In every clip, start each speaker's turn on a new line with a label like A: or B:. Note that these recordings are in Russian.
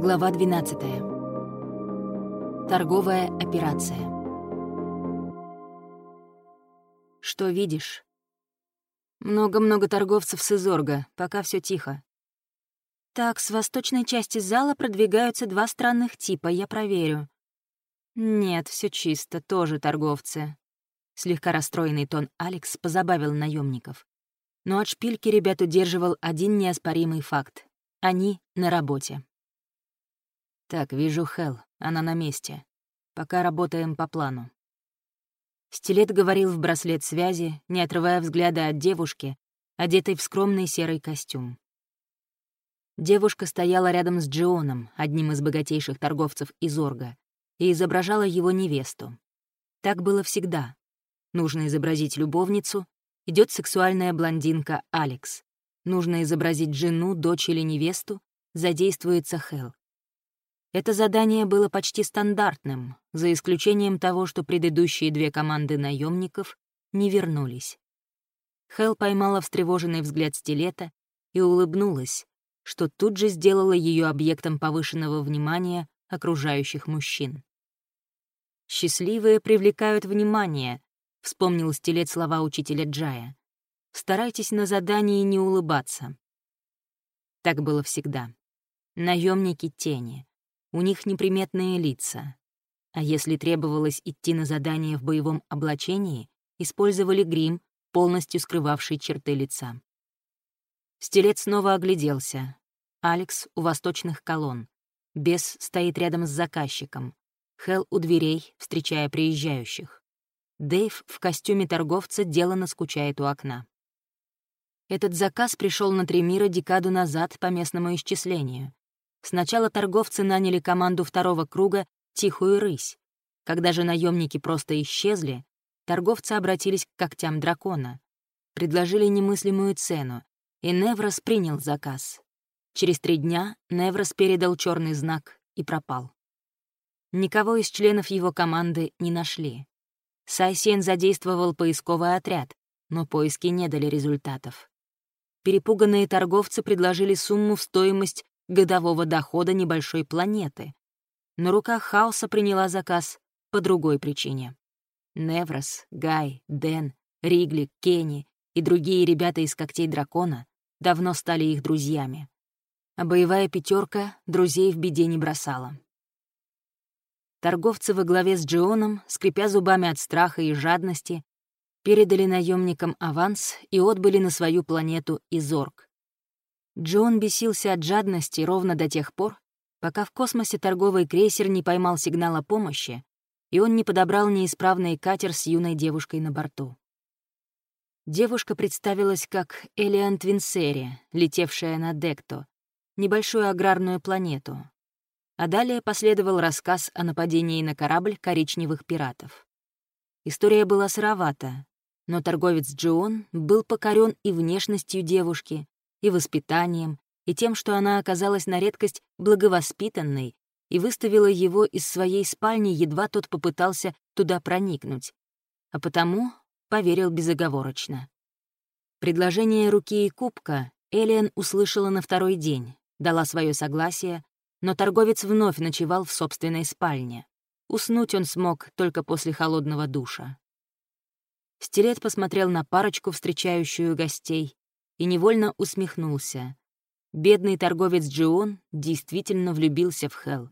A: Глава 12. Торговая операция. Что видишь? Много-много торговцев с Изорга, пока все тихо. Так, с восточной части зала продвигаются два странных типа, я проверю. Нет, все чисто, тоже торговцы. Слегка расстроенный тон Алекс позабавил наемников. Но от шпильки ребят удерживал один неоспоримый факт. Они на работе. «Так, вижу Хел, она на месте. Пока работаем по плану». Стилет говорил в браслет связи, не отрывая взгляда от девушки, одетой в скромный серый костюм. Девушка стояла рядом с Джионом, одним из богатейших торговцев из Орга, и изображала его невесту. Так было всегда. Нужно изобразить любовницу, идет сексуальная блондинка Алекс. Нужно изобразить жену, дочь или невесту, задействуется Хел. Это задание было почти стандартным, за исключением того, что предыдущие две команды наемников не вернулись. Хел поймала встревоженный взгляд стилета и улыбнулась, что тут же сделало ее объектом повышенного внимания окружающих мужчин. «Счастливые привлекают внимание», — вспомнил стилет слова учителя Джая. «Старайтесь на задании не улыбаться». Так было всегда. Наемники тени. У них неприметные лица. А если требовалось идти на задание в боевом облачении, использовали грим, полностью скрывавший черты лица. Стилет снова огляделся. Алекс у восточных колонн. Бес стоит рядом с заказчиком. Хел у дверей, встречая приезжающих. Дэйв в костюме торговца делано скучает у окна. Этот заказ пришел на три мира декаду назад по местному исчислению. Сначала торговцы наняли команду второго круга «Тихую рысь». Когда же наемники просто исчезли, торговцы обратились к когтям дракона. Предложили немыслимую цену, и Неврос принял заказ. Через три дня Неврос передал черный знак и пропал. Никого из членов его команды не нашли. Сайсен задействовал поисковый отряд, но поиски не дали результатов. Перепуганные торговцы предложили сумму в стоимость годового дохода небольшой планеты. Но рука хаоса приняла заказ по другой причине. Неврос, Гай, Дэн, Ригли, Кенни и другие ребята из когтей дракона давно стали их друзьями. А боевая пятерка друзей в беде не бросала. Торговцы во главе с Джионом, скрипя зубами от страха и жадности, передали наемникам аванс и отбыли на свою планету Изорг. Джон бесился от жадности ровно до тех пор, пока в космосе торговый крейсер не поймал сигнал о помощи, и он не подобрал неисправный катер с юной девушкой на борту. Девушка представилась как Элиан Твинсери, летевшая на Декто, небольшую аграрную планету. А далее последовал рассказ о нападении на корабль коричневых пиратов. История была сыровата, но торговец Джон был покорен и внешностью девушки, и воспитанием, и тем, что она оказалась на редкость благовоспитанной и выставила его из своей спальни, едва тот попытался туда проникнуть. А потому поверил безоговорочно. Предложение руки и кубка Элиан услышала на второй день, дала свое согласие, но торговец вновь ночевал в собственной спальне. Уснуть он смог только после холодного душа. Стилет посмотрел на парочку, встречающую гостей, и невольно усмехнулся. Бедный торговец Джион действительно влюбился в Хел.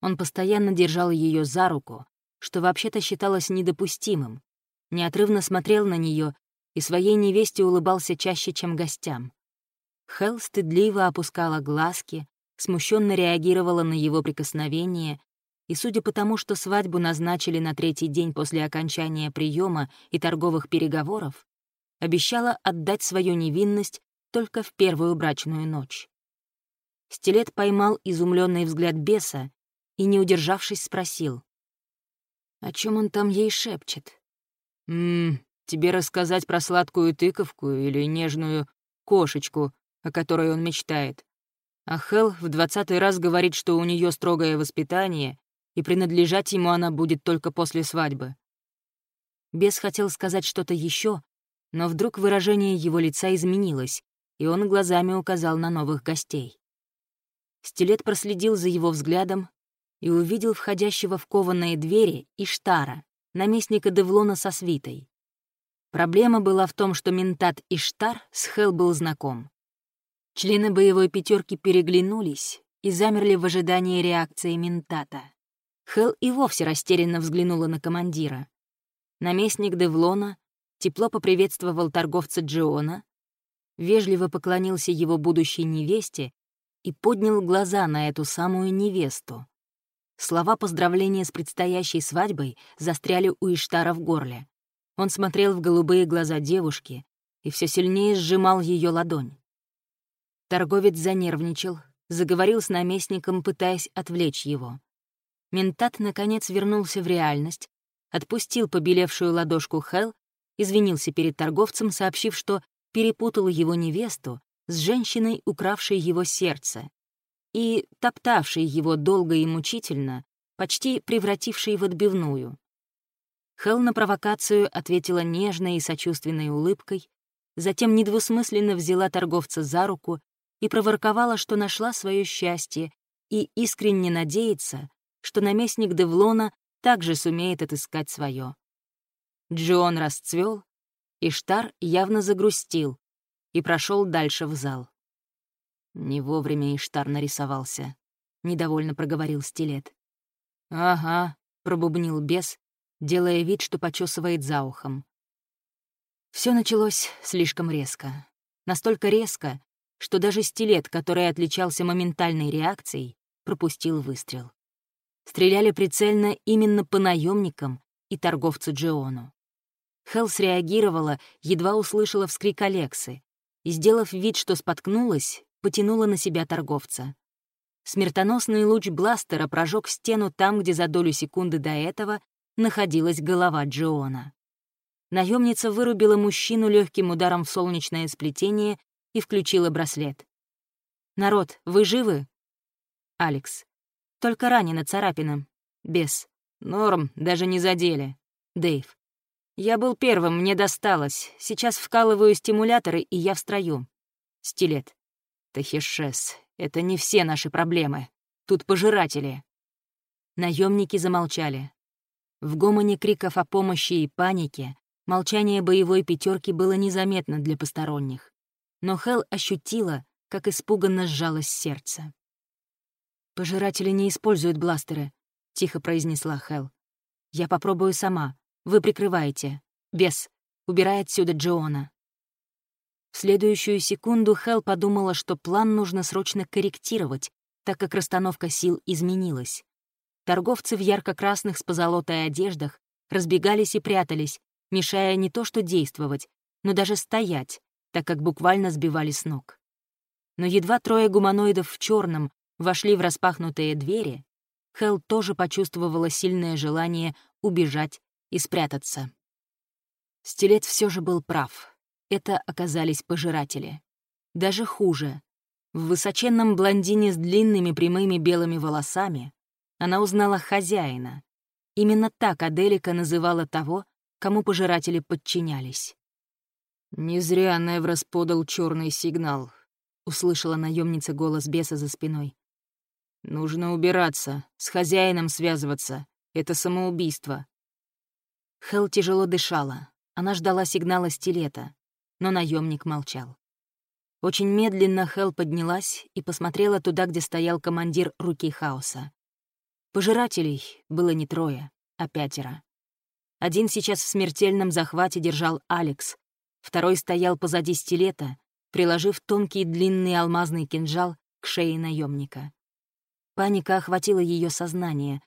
A: Он постоянно держал ее за руку, что вообще-то считалось недопустимым, неотрывно смотрел на нее и своей невесте улыбался чаще, чем гостям. Хел стыдливо опускала глазки, смущенно реагировала на его прикосновение, и судя по тому, что свадьбу назначили на третий день после окончания приема и торговых переговоров, обещала отдать свою невинность только в первую брачную ночь. Стилет поймал изумленный взгляд беса и, не удержавшись, спросил. «О чем он там ей шепчет?» «Ммм, тебе рассказать про сладкую тыковку или нежную кошечку, о которой он мечтает. А Хел в двадцатый раз говорит, что у нее строгое воспитание, и принадлежать ему она будет только после свадьбы». Бес хотел сказать что-то еще, но вдруг выражение его лица изменилось, и он глазами указал на новых гостей. Стилет проследил за его взглядом и увидел входящего в кованые двери Иштара, наместника Девлона со свитой. Проблема была в том, что ментат Иштар с Хел был знаком. Члены боевой пятерки переглянулись и замерли в ожидании реакции ментата. Хел и вовсе растерянно взглянула на командира. Наместник Девлона тепло поприветствовал торговца Джиона, вежливо поклонился его будущей невесте и поднял глаза на эту самую невесту. Слова поздравления с предстоящей свадьбой застряли у Иштара в горле. Он смотрел в голубые глаза девушки и все сильнее сжимал ее ладонь. Торговец занервничал, заговорил с наместником, пытаясь отвлечь его. Ментат, наконец, вернулся в реальность, отпустил побелевшую ладошку Хел, извинился перед торговцем, сообщив, что перепутал его невесту с женщиной, укравшей его сердце, и топтавшей его долго и мучительно, почти превратившей в отбивную. Хел на провокацию ответила нежной и сочувственной улыбкой, затем недвусмысленно взяла торговца за руку и проворковала, что нашла свое счастье и искренне надеется, что наместник Девлона также сумеет отыскать свое. Джон расцвел, и Штар явно загрустил и прошел дальше в зал. Не вовремя Иштар нарисовался. Недовольно проговорил стилет. «Ага», — пробубнил бес, делая вид, что почесывает за ухом. Все началось слишком резко. Настолько резко, что даже стилет, который отличался моментальной реакцией, пропустил выстрел. Стреляли прицельно именно по наемникам и торговцу Джиону. Хелл среагировала, едва услышала вскрик Алексы, и, сделав вид, что споткнулась, потянула на себя торговца. Смертоносный луч бластера прожег стену там, где за долю секунды до этого находилась голова Джиона. Наемница вырубила мужчину легким ударом в солнечное сплетение и включила браслет. «Народ, вы живы?» Алекс. «Только ранена царапина. Бес. Норм, даже не задели. Дэйв. Я был первым, мне досталось. Сейчас вкалываю стимуляторы, и я в строю. Стилет. Тахишес, это не все наши проблемы. Тут пожиратели. Наемники замолчали. В гомоне криков о помощи и панике молчание боевой пятерки было незаметно для посторонних. Но Хел ощутила, как испуганно сжалось сердце. «Пожиратели не используют бластеры», — тихо произнесла Хел. «Я попробую сама. Вы прикрываете. Бес, убирай отсюда Джоона». В следующую секунду Хел подумала, что план нужно срочно корректировать, так как расстановка сил изменилась. Торговцы в ярко-красных с позолотой одеждах разбегались и прятались, мешая не то что действовать, но даже стоять, так как буквально сбивали с ног. Но едва трое гуманоидов в черном вошли в распахнутые двери, Хел тоже почувствовала сильное желание убежать и спрятаться. Стилет все же был прав. Это оказались пожиратели. Даже хуже. В высоченном блондине с длинными прямыми белыми волосами она узнала хозяина. Именно так Аделика называла того, кому пожиратели подчинялись. «Не зря Неврос подал черный сигнал», — услышала наемница голос беса за спиной. «Нужно убираться, с хозяином связываться. Это самоубийство». Хел тяжело дышала. Она ждала сигнала стилета, но наемник молчал. Очень медленно Хел поднялась и посмотрела туда, где стоял командир руки хаоса. Пожирателей было не трое, а пятеро. Один сейчас в смертельном захвате держал Алекс, второй стоял позади стилета, приложив тонкий длинный алмазный кинжал к шее наемника. Паника охватила ее сознание,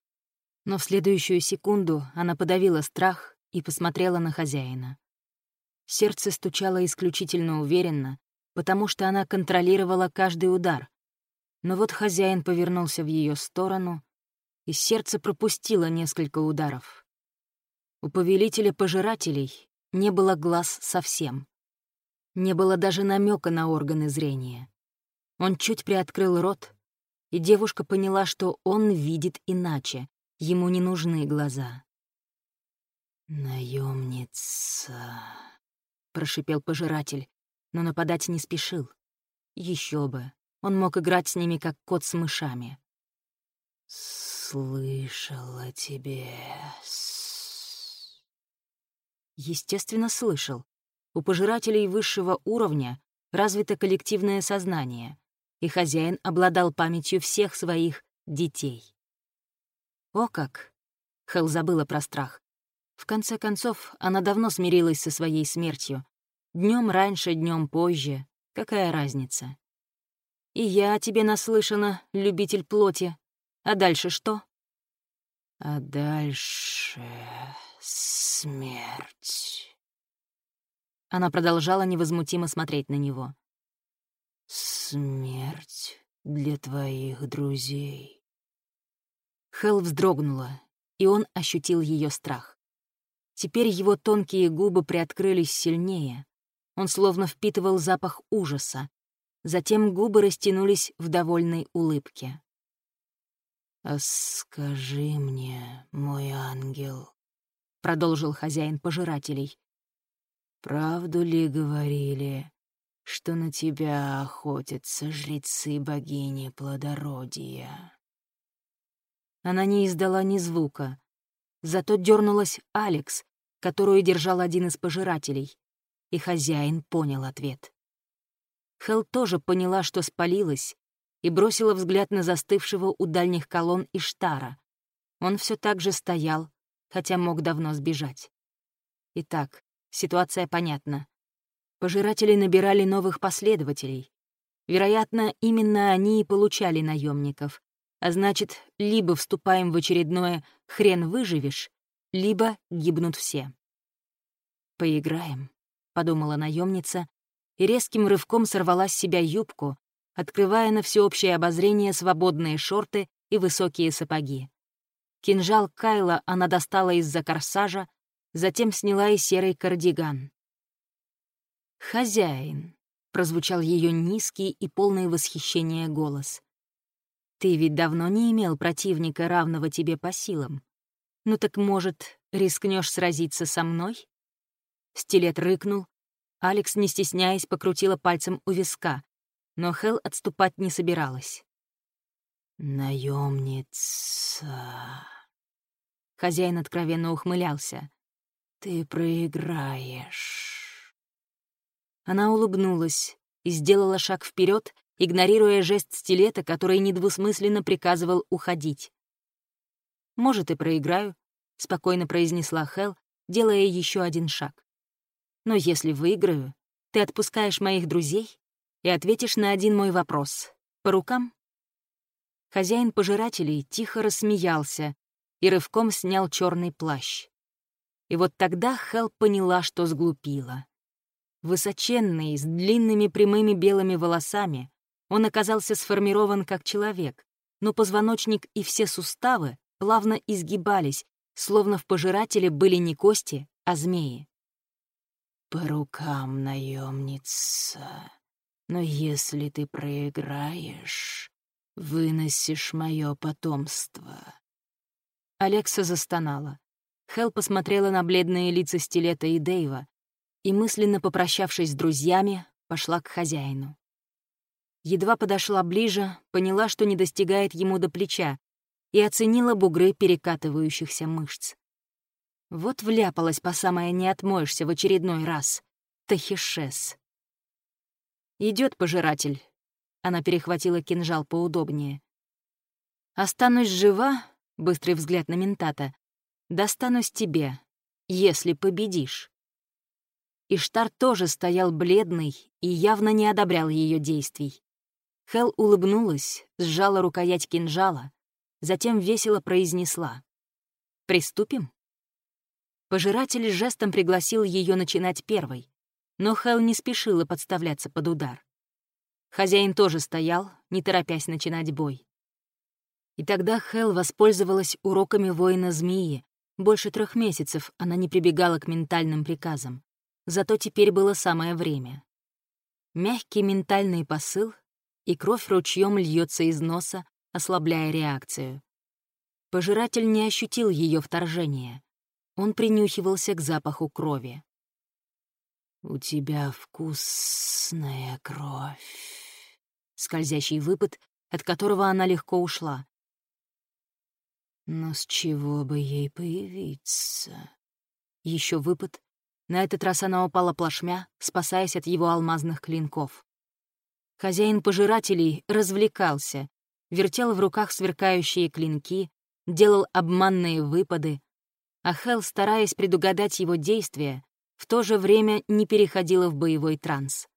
A: но в следующую секунду она подавила страх и посмотрела на хозяина. Сердце стучало исключительно уверенно, потому что она контролировала каждый удар. Но вот хозяин повернулся в ее сторону и сердце пропустило несколько ударов. У повелителя пожирателей не было глаз совсем. Не было даже намека на органы зрения. Он чуть приоткрыл рот, и девушка поняла, что он видит иначе, ему не нужны глаза. Наемница, прошипел пожиратель, но нападать не спешил. Еще бы, Он мог играть с ними, как кот с мышами.
B: «Слышал о тебе...»
A: Естественно, слышал. У пожирателей высшего уровня развито коллективное сознание, и хозяин обладал памятью всех своих детей. О как! Хелл забыла про страх. В конце концов, она давно смирилась со своей смертью. Днем раньше, днем позже. Какая разница? И я тебе наслышана, любитель плоти. А дальше что?
B: А дальше смерть.
A: Она продолжала невозмутимо смотреть на него.
B: Смерть для твоих друзей.
A: Хел вздрогнула, и он ощутил ее страх. Теперь его тонкие губы приоткрылись сильнее. Он словно впитывал запах ужаса. Затем губы растянулись в довольной улыбке.
B: «А скажи мне, мой ангел», — продолжил хозяин пожирателей, «правду ли говорили, что на тебя охотятся жрецы богини плодородия?»
A: Она не издала ни звука. Зато дернулась Алекс, которую держал один из пожирателей. И хозяин понял ответ. Хел тоже поняла, что спалилась, и бросила взгляд на застывшего у дальних колонн Иштара. Он все так же стоял, хотя мог давно сбежать. Итак, ситуация понятна. Пожиратели набирали новых последователей. Вероятно, именно они и получали наемников, а значит, либо вступаем в очередное «хрен выживешь», либо гибнут все. «Поиграем», — подумала наемница, и резким рывком сорвала с себя юбку, открывая на всеобщее обозрение свободные шорты и высокие сапоги. Кинжал Кайла она достала из-за корсажа, затем сняла и серый кардиган. «Хозяин», — прозвучал ее низкий и полный восхищения голос. Ты ведь давно не имел противника, равного тебе по силам. Ну так, может, рискнешь сразиться со мной?» Стилет рыкнул. Алекс, не стесняясь, покрутила пальцем у виска, но Хел отступать не собиралась.
B: Наемница.
A: Хозяин откровенно ухмылялся.
B: «Ты проиграешь».
A: Она улыбнулась и сделала шаг вперед, игнорируя жест стилета, который недвусмысленно приказывал уходить. «Может, и проиграю», — спокойно произнесла Хел, делая еще один шаг. «Но если выиграю, ты отпускаешь моих друзей и ответишь на один мой вопрос. По рукам?» Хозяин пожирателей тихо рассмеялся и рывком снял черный плащ. И вот тогда Хел поняла, что сглупила. Высоченный, с длинными прямыми белыми волосами, он оказался сформирован как человек, но позвоночник и все суставы плавно изгибались, словно в пожирателе были не кости, а змеи.
B: «По рукам, наемница, но если ты проиграешь, выносишь мое потомство».
A: Алекса застонала. Хел посмотрела на бледные лица Стилета и Дэйва и, мысленно попрощавшись с друзьями, пошла к хозяину. Едва подошла ближе, поняла, что не достигает ему до плеча, и оценила бугры перекатывающихся мышц. Вот вляпалась по самое не отмоешься в очередной раз. Тахишес. Идет пожиратель. Она перехватила кинжал поудобнее. «Останусь жива», — быстрый взгляд на ментата, «достанусь тебе, если победишь». Иштар тоже стоял бледный и явно не одобрял ее действий. Хел улыбнулась, сжала рукоять кинжала, затем весело произнесла. «Приступим?» Пожиратель жестом пригласил ее начинать первой, но Хел не спешила подставляться под удар. Хозяин тоже стоял, не торопясь начинать бой. И тогда Хел воспользовалась уроками воина-змеи. Больше трех месяцев она не прибегала к ментальным приказам. Зато теперь было самое время. Мягкий ментальный посыл и кровь ручьем льется из носа, ослабляя реакцию. Пожиратель не ощутил ее вторжения. Он принюхивался к запаху крови.
B: «У тебя вкусная кровь»,
A: скользящий выпад, от которого она легко ушла.
B: Но с чего бы ей появиться?
A: Еще выпад. На этот раз она упала плашмя, спасаясь от его алмазных клинков. Хозяин пожирателей развлекался, вертел в руках сверкающие клинки, делал обманные выпады, а Хел, стараясь предугадать его действия, в то же время не переходила в боевой транс.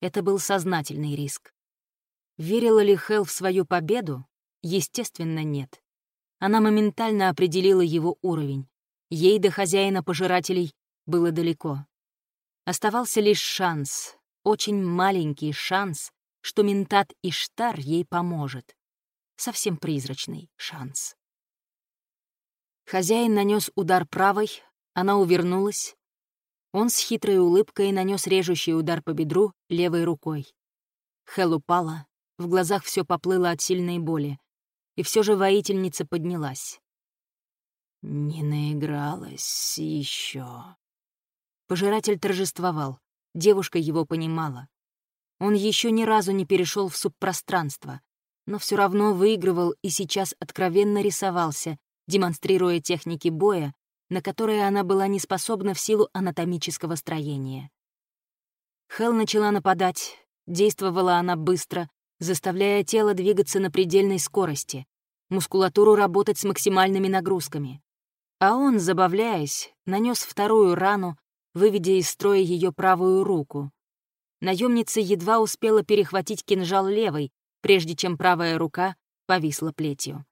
A: Это был сознательный риск. Верила ли Хел в свою победу? Естественно, нет. Она моментально определила его уровень. Ей до хозяина пожирателей было далеко. Оставался лишь шанс, очень маленький шанс, что ментат Иштар ей поможет. Совсем призрачный шанс. Хозяин нанес удар правой, она увернулась. Он с хитрой улыбкой нанес режущий удар по бедру левой рукой. Хел упала, в глазах все поплыло от сильной боли, и все же воительница поднялась.
B: Не наигралась еще.
A: Пожиратель торжествовал, девушка его понимала. Он еще ни разу не перешел в субпространство, но все равно выигрывал и сейчас откровенно рисовался, демонстрируя техники боя, на которые она была не способна в силу анатомического строения. Хел начала нападать, действовала она быстро, заставляя тело двигаться на предельной скорости, мускулатуру работать с максимальными нагрузками. А он, забавляясь, нанес вторую рану, выведя из строя ее правую руку. Наемница едва успела перехватить кинжал левой, прежде чем правая рука повисла плетью.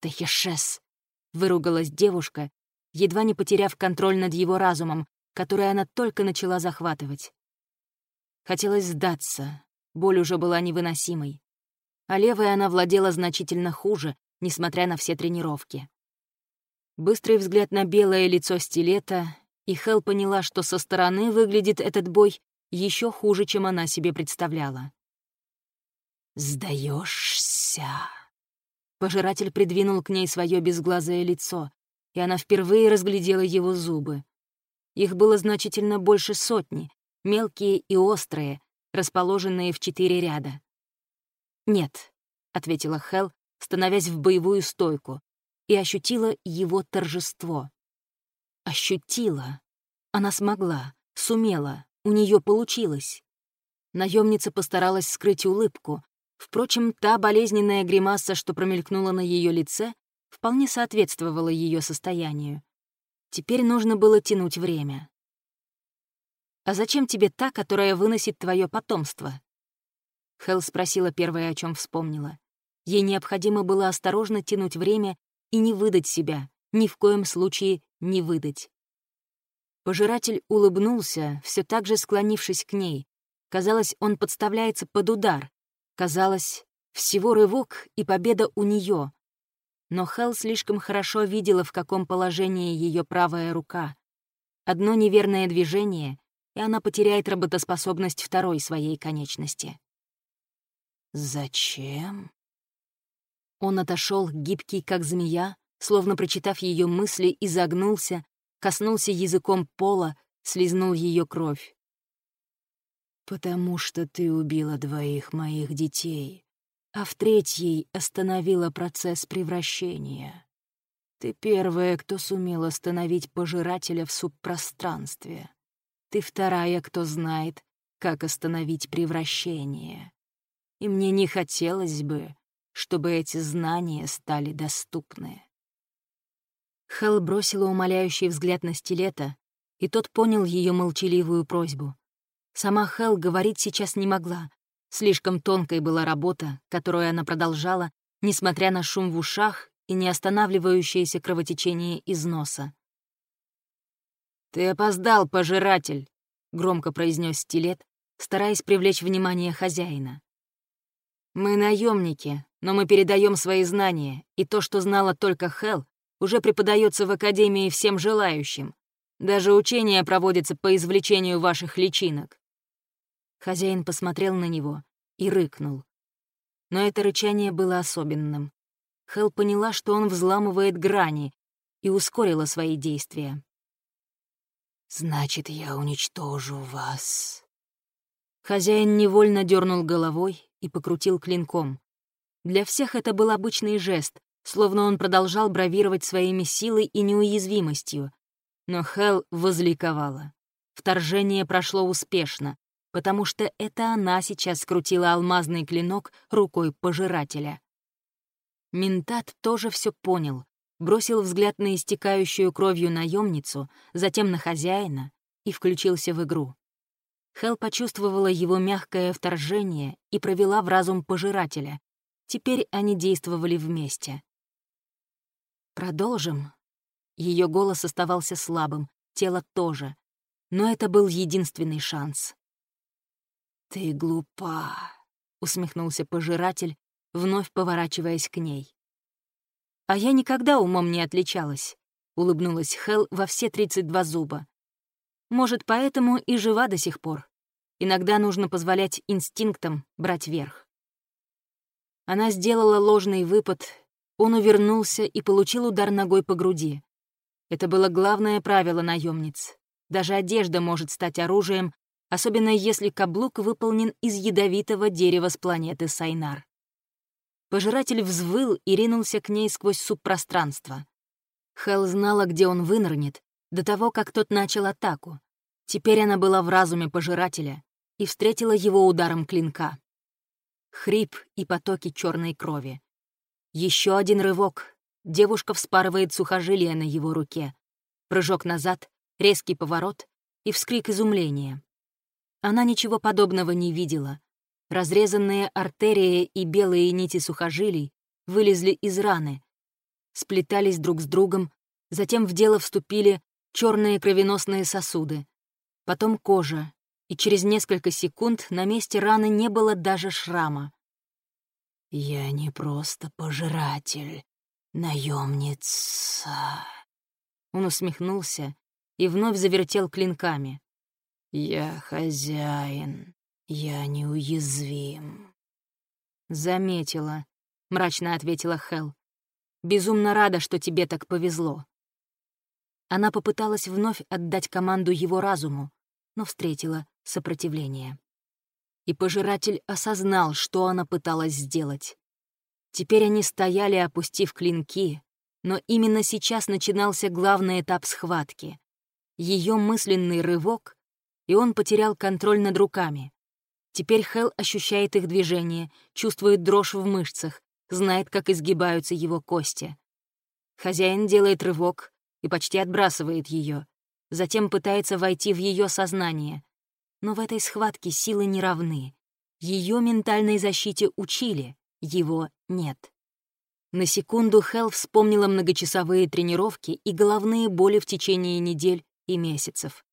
A: «Тахешес!» — выругалась девушка, едва не потеряв контроль над его разумом, который она только начала захватывать. Хотелось сдаться, боль уже была невыносимой. А левой она владела значительно хуже, несмотря на все тренировки. Быстрый взгляд на белое лицо стилета, и Хел поняла, что со стороны выглядит этот бой еще хуже, чем она себе представляла.
B: Сдаешься.
A: Пожиратель придвинул к ней свое безглазое лицо, и она впервые разглядела его зубы. Их было значительно больше сотни, мелкие и острые, расположенные в четыре ряда. «Нет», — ответила Хел, становясь в боевую стойку, и ощутила его торжество. Ощутила. Она смогла, сумела, у нее получилось. Наемница постаралась скрыть улыбку, Впрочем, та болезненная гримаса, что промелькнула на ее лице, вполне соответствовала ее состоянию. Теперь нужно было тянуть время. «А зачем тебе та, которая выносит твое потомство?» Хелл спросила первое, о чем вспомнила. Ей необходимо было осторожно тянуть время и не выдать себя, ни в коем случае не выдать. Пожиратель улыбнулся, все так же склонившись к ней. Казалось, он подставляется под удар, Казалось, всего рывок и победа у нее. Но Хелл слишком хорошо видела, в каком положении ее правая рука. Одно неверное движение, и она потеряет работоспособность второй своей конечности.
B: «Зачем?»
A: Он отошел, гибкий, как змея, словно прочитав ее мысли, изогнулся, коснулся языком пола, слизнул ее кровь.
B: «Потому что ты убила двоих моих детей, а в третьей остановила процесс превращения. Ты первая, кто сумел остановить пожирателя в субпространстве. Ты вторая, кто знает, как остановить превращение. И мне не хотелось бы, чтобы эти знания стали доступны».
A: Хелл бросила умоляющий взгляд на стилета, и тот понял ее молчаливую просьбу. Сама Хел говорить сейчас не могла. Слишком тонкой была работа, которую она продолжала, несмотря на шум в ушах и неостанавливающееся кровотечение из носа. «Ты опоздал, пожиратель!» — громко произнес стилет, стараясь привлечь внимание хозяина. «Мы наемники, но мы передаем свои знания, и то, что знала только Хел, уже преподается в Академии всем желающим. Даже учения проводятся по извлечению ваших личинок. Хозяин посмотрел на него и рыкнул. Но это рычание было особенным. Хел поняла, что он взламывает грани, и ускорила свои действия.
B: «Значит, я уничтожу вас».
A: Хозяин невольно дернул головой, и покрутил клинком. Для всех это был обычный жест, словно он продолжал бравировать своими силой и неуязвимостью. Но Хел возликовала. Вторжение прошло успешно, потому что это она сейчас скрутила алмазный клинок рукой пожирателя. Ментат тоже все понял, бросил взгляд на истекающую кровью наемницу, затем на хозяина и включился в игру. Хел почувствовала его мягкое вторжение и провела в разум пожирателя. Теперь они действовали вместе. «Продолжим». Ее голос оставался слабым, тело тоже. Но это был единственный шанс. «Ты глупа», — усмехнулся пожиратель, вновь поворачиваясь к ней. «А я никогда умом не отличалась», — улыбнулась Хел во все тридцать два зуба. «Может, поэтому и жива до сих пор. Иногда нужно позволять инстинктам брать верх». Она сделала ложный выпад, он увернулся и получил удар ногой по груди. Это было главное правило наемниц. Даже одежда может стать оружием, особенно если каблук выполнен из ядовитого дерева с планеты Сайнар. Пожиратель взвыл и ринулся к ней сквозь субпространство. Хел знала, где он вынырнет, до того, как тот начал атаку. Теперь она была в разуме пожирателя и встретила его ударом клинка. Хрип и потоки черной крови. Еще один рывок. Девушка вспарывает сухожилие на его руке. Прыжок назад, резкий поворот и вскрик изумления. Она ничего подобного не видела. Разрезанные артерии и белые нити сухожилий вылезли из раны, сплетались друг с другом, затем в дело вступили черные кровеносные сосуды, потом кожа, и через несколько секунд на месте раны не было даже шрама.
B: «Я не просто пожиратель, наемница».
A: Он усмехнулся и вновь завертел клинками.
B: «Я хозяин, я неуязвим».
A: «Заметила», — мрачно ответила Хел. «Безумно рада, что тебе так повезло». Она попыталась вновь отдать команду его разуму, но встретила сопротивление и пожиратель осознал, что она пыталась сделать. Теперь они стояли, опустив клинки, но именно сейчас начинался главный этап схватки. Ее мысленный рывок, и он потерял контроль над руками. Теперь Хел ощущает их движение, чувствует дрожь в мышцах, знает, как изгибаются его кости. Хозяин делает рывок и почти отбрасывает ее, затем пытается войти в ее сознание, но в этой схватке силы не равны. Ее ментальной защите учили, его нет. На секунду Хелл вспомнила многочасовые тренировки и головные боли в течение недель и месяцев.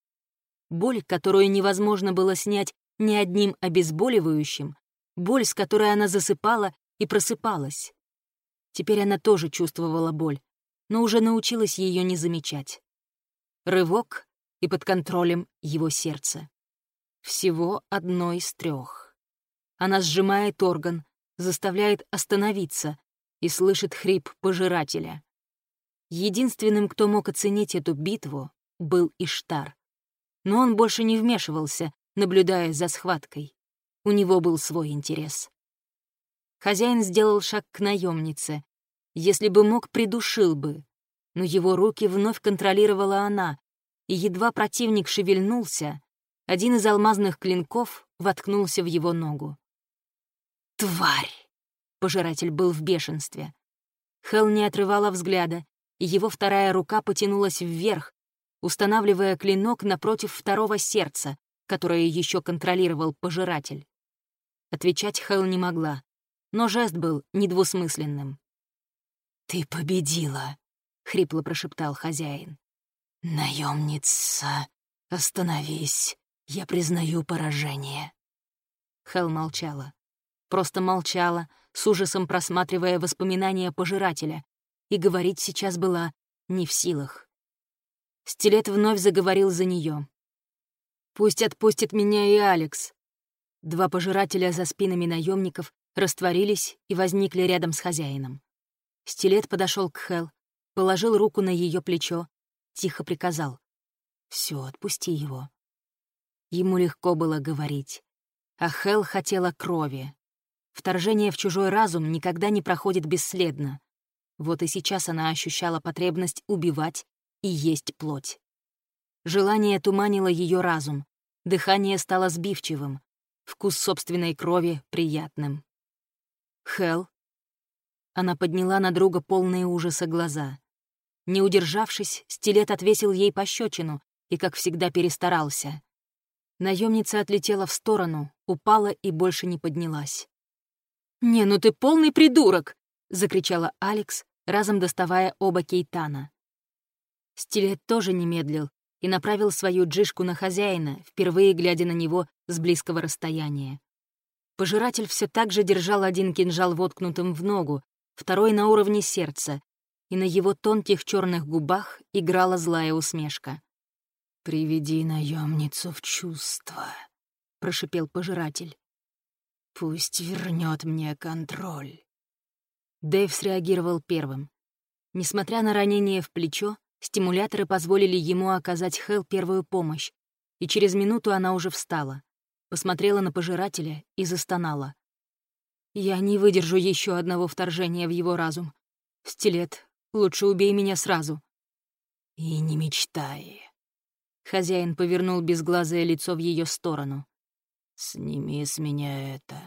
A: Боль, которую невозможно было снять ни одним обезболивающим, боль, с которой она засыпала и просыпалась. Теперь она тоже чувствовала боль, но уже научилась ее не замечать. Рывок и под контролем его сердца. Всего одно из трех. Она сжимает орган, заставляет остановиться и слышит хрип пожирателя. Единственным, кто мог оценить эту битву, был Иштар. Но он больше не вмешивался, наблюдая за схваткой. У него был свой интерес. Хозяин сделал шаг к наемнице. Если бы мог, придушил бы. Но его руки вновь контролировала она, и едва противник шевельнулся, один из алмазных клинков воткнулся в его ногу. «Тварь!» — пожиратель был в бешенстве. Хел не отрывала взгляда, и его вторая рука потянулась вверх, устанавливая клинок напротив второго сердца, которое еще контролировал пожиратель. Отвечать Хел не могла, но жест был недвусмысленным. «Ты победила!» — хрипло прошептал хозяин. «Наемница, остановись!» «Я признаю поражение». Хел молчала. Просто молчала, с ужасом просматривая воспоминания пожирателя, и говорить сейчас была не в силах. Стилет вновь заговорил за нее. «Пусть отпустит меня и Алекс». Два пожирателя за спинами наемников растворились и возникли рядом с хозяином. Стилет подошел к Хел, положил руку на ее плечо, тихо приказал. «Все, отпусти его. Ему легко было говорить. А Хел хотела крови. Вторжение в чужой разум никогда не проходит бесследно. Вот и сейчас она ощущала потребность убивать и есть плоть. Желание туманило ее разум, дыхание стало сбивчивым, вкус собственной крови приятным. Хел. Она подняла на друга полные ужаса глаза. Не удержавшись, стилет отвесил ей пощечину и, как всегда, перестарался. Наемница отлетела в сторону, упала и больше не поднялась. «Не, ну ты полный придурок!» — закричала Алекс, разом доставая оба кейтана. Стилет тоже не медлил и направил свою джишку на хозяина, впервые глядя на него с близкого расстояния. Пожиратель все так же держал один кинжал воткнутым в ногу, второй на уровне сердца, и на его тонких черных губах играла злая усмешка.
B: «Приведи наемницу в чувство», — прошипел пожиратель. «Пусть вернет мне контроль».
A: Дэйв среагировал первым. Несмотря на ранение в плечо, стимуляторы позволили ему оказать Хел первую помощь, и через минуту она уже встала, посмотрела на пожирателя и застонала. «Я не выдержу еще одного вторжения в его разум. Стилет, лучше убей меня сразу».
B: «И не мечтай»,
A: Хозяин повернул безглазое лицо в ее сторону.
B: «Сними с меня это.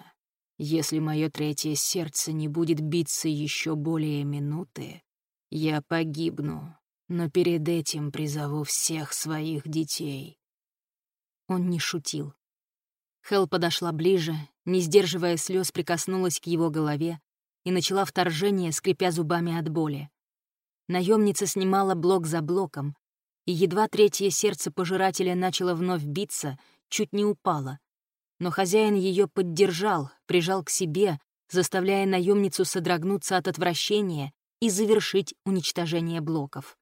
B: Если мое третье сердце не будет биться еще более минуты, я погибну, но перед этим призову всех своих детей».
A: Он не шутил. Хел подошла ближе, не сдерживая слез, прикоснулась к его голове и начала вторжение, скрипя зубами от боли. Наемница снимала блок за блоком, и едва третье сердце пожирателя начало вновь биться, чуть не упало. Но хозяин ее поддержал, прижал к себе, заставляя наемницу содрогнуться от отвращения и завершить уничтожение блоков.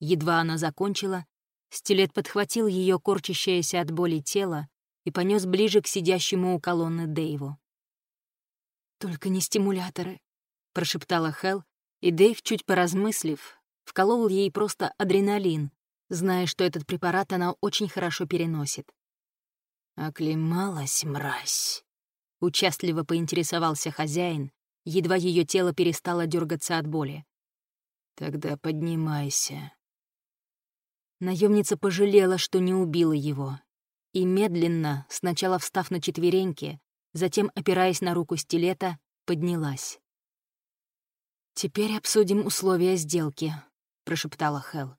A: Едва она закончила, стилет подхватил ее корчащееся от боли тело и понес ближе к сидящему у колонны Дэйву. «Только не стимуляторы», — прошептала Хел, и Дэйв, чуть поразмыслив, вколол ей просто адреналин, зная, что этот препарат она очень хорошо переносит.
B: «Оклемалась, мразь!»
A: — участливо поинтересовался хозяин, едва ее тело перестало дергаться от боли.
B: «Тогда поднимайся».
A: Наемница пожалела, что не убила его, и медленно, сначала встав на четвереньки, затем, опираясь на руку стилета, поднялась. «Теперь обсудим условия сделки», прошептала Хел.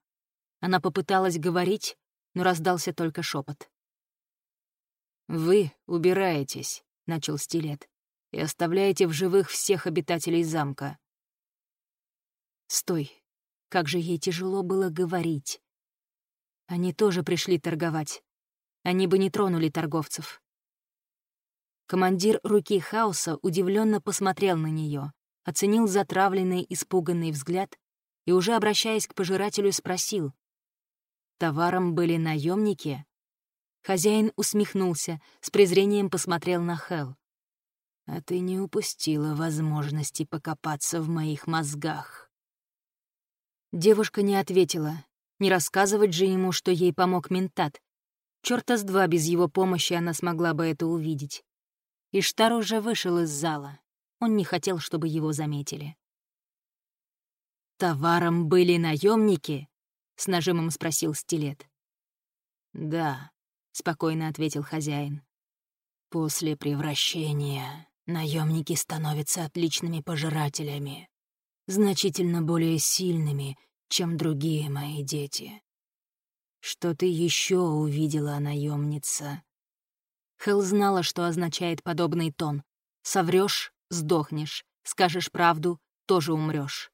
A: Она попыталась говорить, но раздался только шепот.
B: «Вы убираетесь», — начал Стилет, «и оставляете в живых всех обитателей замка».
A: «Стой! Как же ей тяжело было говорить!» Они тоже пришли торговать. Они бы не тронули торговцев. Командир руки хаоса удивленно посмотрел на нее, оценил затравленный, испуганный взгляд и уже обращаясь к пожирателю спросил. «Товаром были наемники? Хозяин усмехнулся, с презрением посмотрел на Хел.
B: «А ты не упустила возможности покопаться в моих мозгах».
A: Девушка не ответила. Не рассказывать же ему, что ей помог ментат. Чёрта с два без его помощи она смогла бы это увидеть. Иштар уже вышел из зала. Он не хотел, чтобы его заметили. «Товаром были наемники? с нажимом спросил Стилет.
B: «Да», — спокойно ответил хозяин. «После превращения наемники становятся отличными пожирателями, значительно более сильными, чем другие мои дети. Что ты еще увидела, наемница?
A: Хел знала, что означает подобный тон. Соврешь — сдохнешь, скажешь правду — тоже умрешь.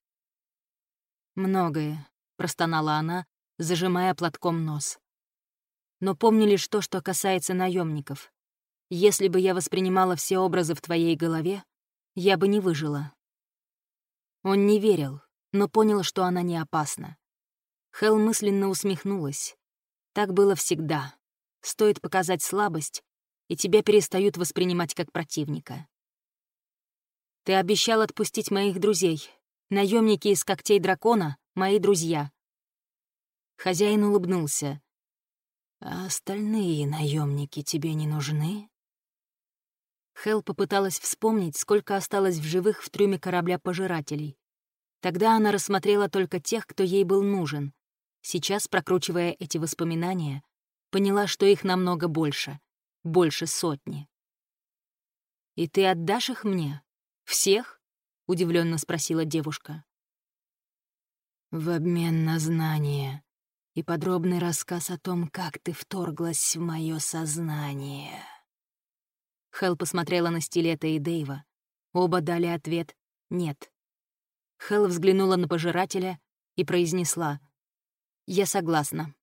A: «Многое», — простонала она, зажимая платком нос. «Но помни лишь то, что касается наемников. Если бы я воспринимала все образы в твоей голове, я бы не выжила». Он не верил, но понял, что она не опасна. Хел мысленно усмехнулась. Так было всегда. Стоит показать слабость, и тебя перестают воспринимать как противника. Ты обещал отпустить моих друзей, Наемники из когтей дракона — мои друзья». Хозяин улыбнулся.
B: «А остальные наемники тебе не нужны?»
A: Хел попыталась вспомнить, сколько осталось в живых в трюме корабля пожирателей. Тогда она рассмотрела только тех, кто ей был нужен. Сейчас, прокручивая эти воспоминания, поняла, что их намного больше. Больше сотни. «И ты отдашь их мне? Всех?» — удивленно спросила девушка.
B: «В обмен на знания и подробный рассказ о том, как ты вторглась в мое сознание».
A: Хел посмотрела на Стилета и Дэйва. Оба дали ответ «нет». Хел взглянула на пожирателя и произнесла «Я согласна».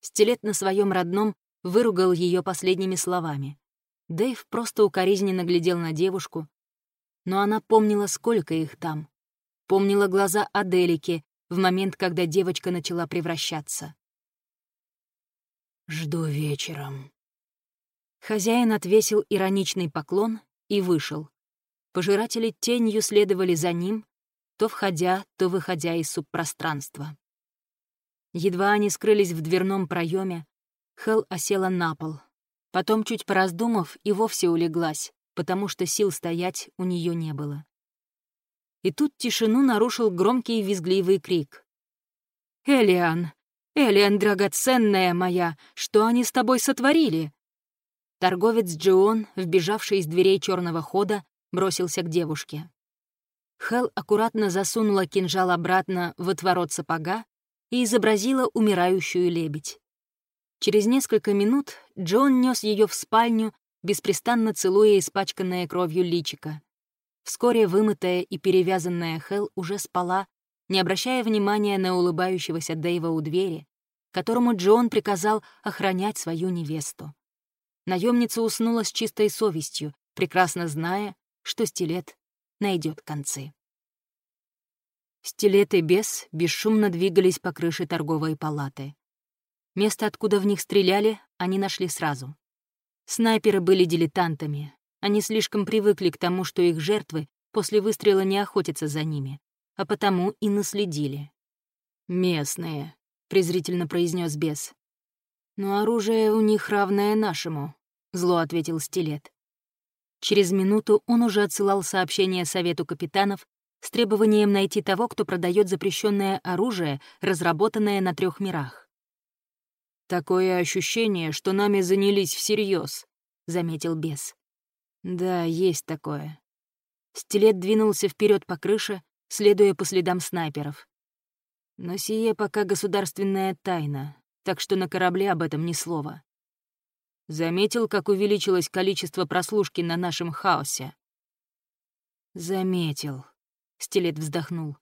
A: Стилет на своем родном выругал ее последними словами. Дэйв просто укоризненно глядел на девушку, но она помнила, сколько их там. Помнила глаза Аделики в момент, когда девочка начала превращаться.
B: «Жду вечером».
A: Хозяин отвесил ироничный поклон и вышел. Пожиратели тенью следовали за ним, то входя, то выходя из субпространства. Едва они скрылись в дверном проеме, Хел осела на пол. Потом, чуть пораздумав, и вовсе улеглась, потому что сил стоять у нее не было. И тут тишину нарушил громкий визгливый крик. «Элиан! Элиан, драгоценная моя! Что они с тобой сотворили?» Торговец Джион, вбежавший из дверей черного хода, бросился к девушке. Хел аккуратно засунула кинжал обратно в отворот сапога и изобразила умирающую лебедь. Через несколько минут Джон нес ее в спальню, беспрестанно целуя испачканное кровью личика. Вскоре вымытая и перевязанная Хел уже спала, не обращая внимания на улыбающегося Дэйва у двери, которому Джон приказал охранять свою невесту. Наемница уснула с чистой совестью, прекрасно зная, что стилет найдет концы. Стилет и бес бесшумно двигались по крыше торговой палаты. Место, откуда в них стреляли, они нашли сразу. Снайперы были дилетантами. Они слишком привыкли к тому, что их жертвы после выстрела не охотятся за ними, а потому и наследили. «Местные», — презрительно произнес бес. «Но оружие у них равное нашему», — зло ответил Стилет. Через минуту он уже отсылал сообщение Совету капитанов с требованием найти того, кто продает запрещенное оружие, разработанное на трех мирах. «Такое ощущение, что нами занялись всерьез, заметил бес. «Да, есть такое». Стилет двинулся вперед по крыше, следуя по следам снайперов. Но сие пока государственная тайна, так что на корабле об этом ни слова. Заметил, как увеличилось количество прослушки на нашем хаосе? Заметил. Стилет вздохнул.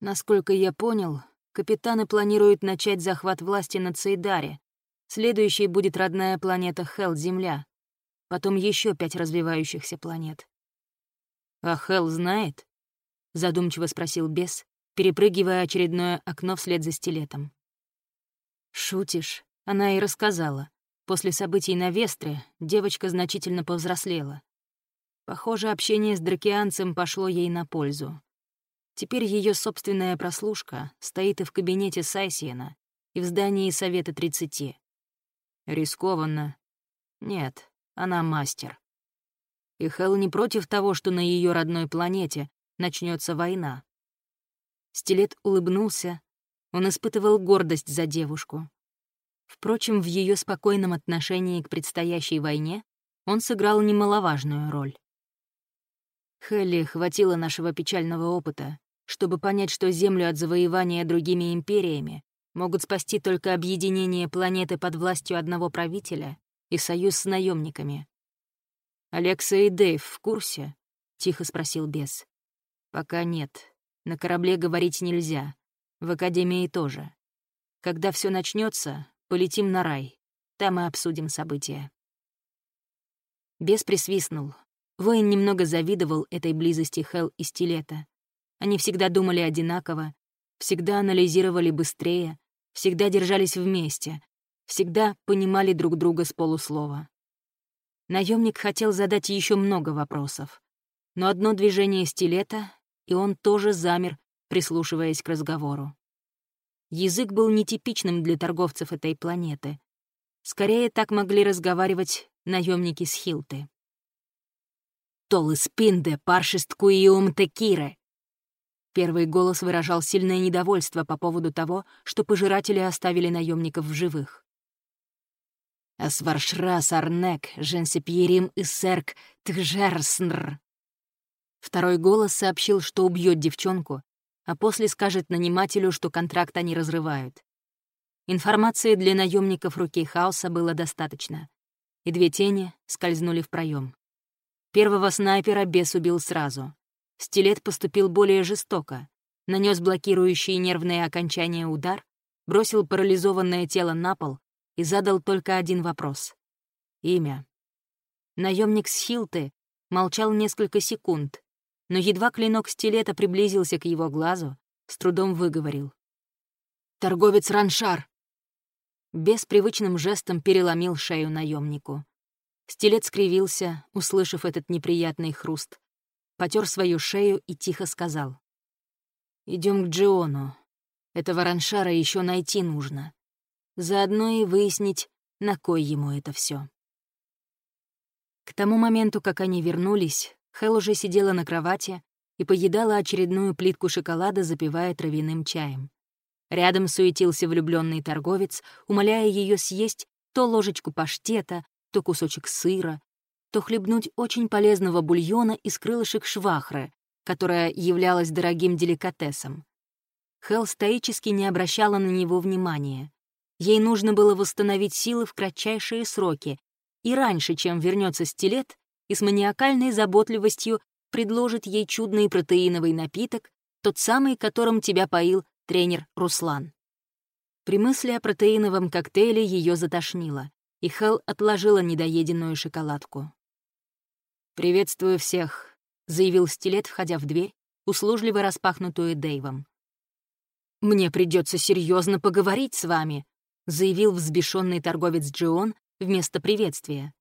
A: Насколько я понял, Капитаны планируют начать захват власти на Цейдаре. Следующей будет родная планета Хел, Земля. Потом еще пять развивающихся планет. «А Хел знает?» — задумчиво спросил бес, перепрыгивая очередное окно вслед за стилетом. «Шутишь?» — она и рассказала. После событий на Вестре девочка значительно повзрослела. Похоже, общение с дракианцем пошло ей на пользу. Теперь ее собственная прослушка стоит и в кабинете Сайсиена, и в здании Совета 30. Рискованно. Нет, она мастер. И Хелл не против того, что на ее родной планете начнется война. Стилет улыбнулся, он испытывал гордость за девушку. Впрочем, в ее спокойном отношении к предстоящей войне он сыграл немаловажную роль. Хелли хватило нашего печального опыта, чтобы понять, что Землю от завоевания другими империями могут спасти только объединение планеты под властью одного правителя и союз с наемниками. «Алекса и Дэйв в курсе?» — тихо спросил бес. «Пока нет. На корабле говорить нельзя. В Академии тоже. Когда все начнется, полетим на рай. Там и обсудим события». Бес присвистнул. Воин немного завидовал этой близости Хел и Стилета. Они всегда думали одинаково, всегда анализировали быстрее, всегда держались вместе, всегда понимали друг друга с полуслова. Наемник хотел задать еще много вопросов, но одно движение стилета, и он тоже замер, прислушиваясь к разговору. Язык был нетипичным для торговцев этой планеты. Скорее, так могли разговаривать наемники с Хилты. толы спинде паршистку и умтекире. Первый голос выражал сильное недовольство по поводу того, что пожиратели оставили наемников в живых. «Асваршра сарнек, женсепьерим и серк тгжерснр». Второй голос сообщил, что убьет девчонку, а после скажет нанимателю, что контракт они разрывают. Информации для наемников руки хаоса было достаточно, и две тени скользнули в проем. Первого снайпера бес убил сразу. Стилет поступил более жестоко, нанес блокирующий нервные окончания удар, бросил парализованное тело на пол и задал только один вопрос. Имя. Наемник с Хилты молчал несколько секунд, но едва клинок стилета приблизился к его глазу, с трудом выговорил. «Торговец Раншар!» Без привычным жестом переломил шею наемнику. Стилет скривился, услышав этот неприятный хруст, потер свою шею и тихо сказал. Идем к Джиону. Этого раншара еще найти нужно. Заодно и выяснить, на кой ему это все. К тому моменту, как они вернулись, Хел уже сидела на кровати и поедала очередную плитку шоколада, запивая травяным чаем. Рядом суетился влюбленный торговец, умоляя ее съесть то ложечку паштета, то кусочек сыра, то хлебнуть очень полезного бульона из крылышек швахры, которая являлась дорогим деликатесом. Хелл стоически не обращала на него внимания. Ей нужно было восстановить силы в кратчайшие сроки, и раньше, чем вернется стилет, и с маниакальной заботливостью предложит ей чудный протеиновый напиток, тот самый, которым тебя поил тренер Руслан. При мысли о протеиновом коктейле ее затошнило и Хел отложила недоеденную шоколадку. «Приветствую всех», — заявил стилет, входя в дверь, услужливо распахнутую Дэйвом. «Мне придется серьезно поговорить с вами», — заявил взбешенный торговец Джион вместо приветствия.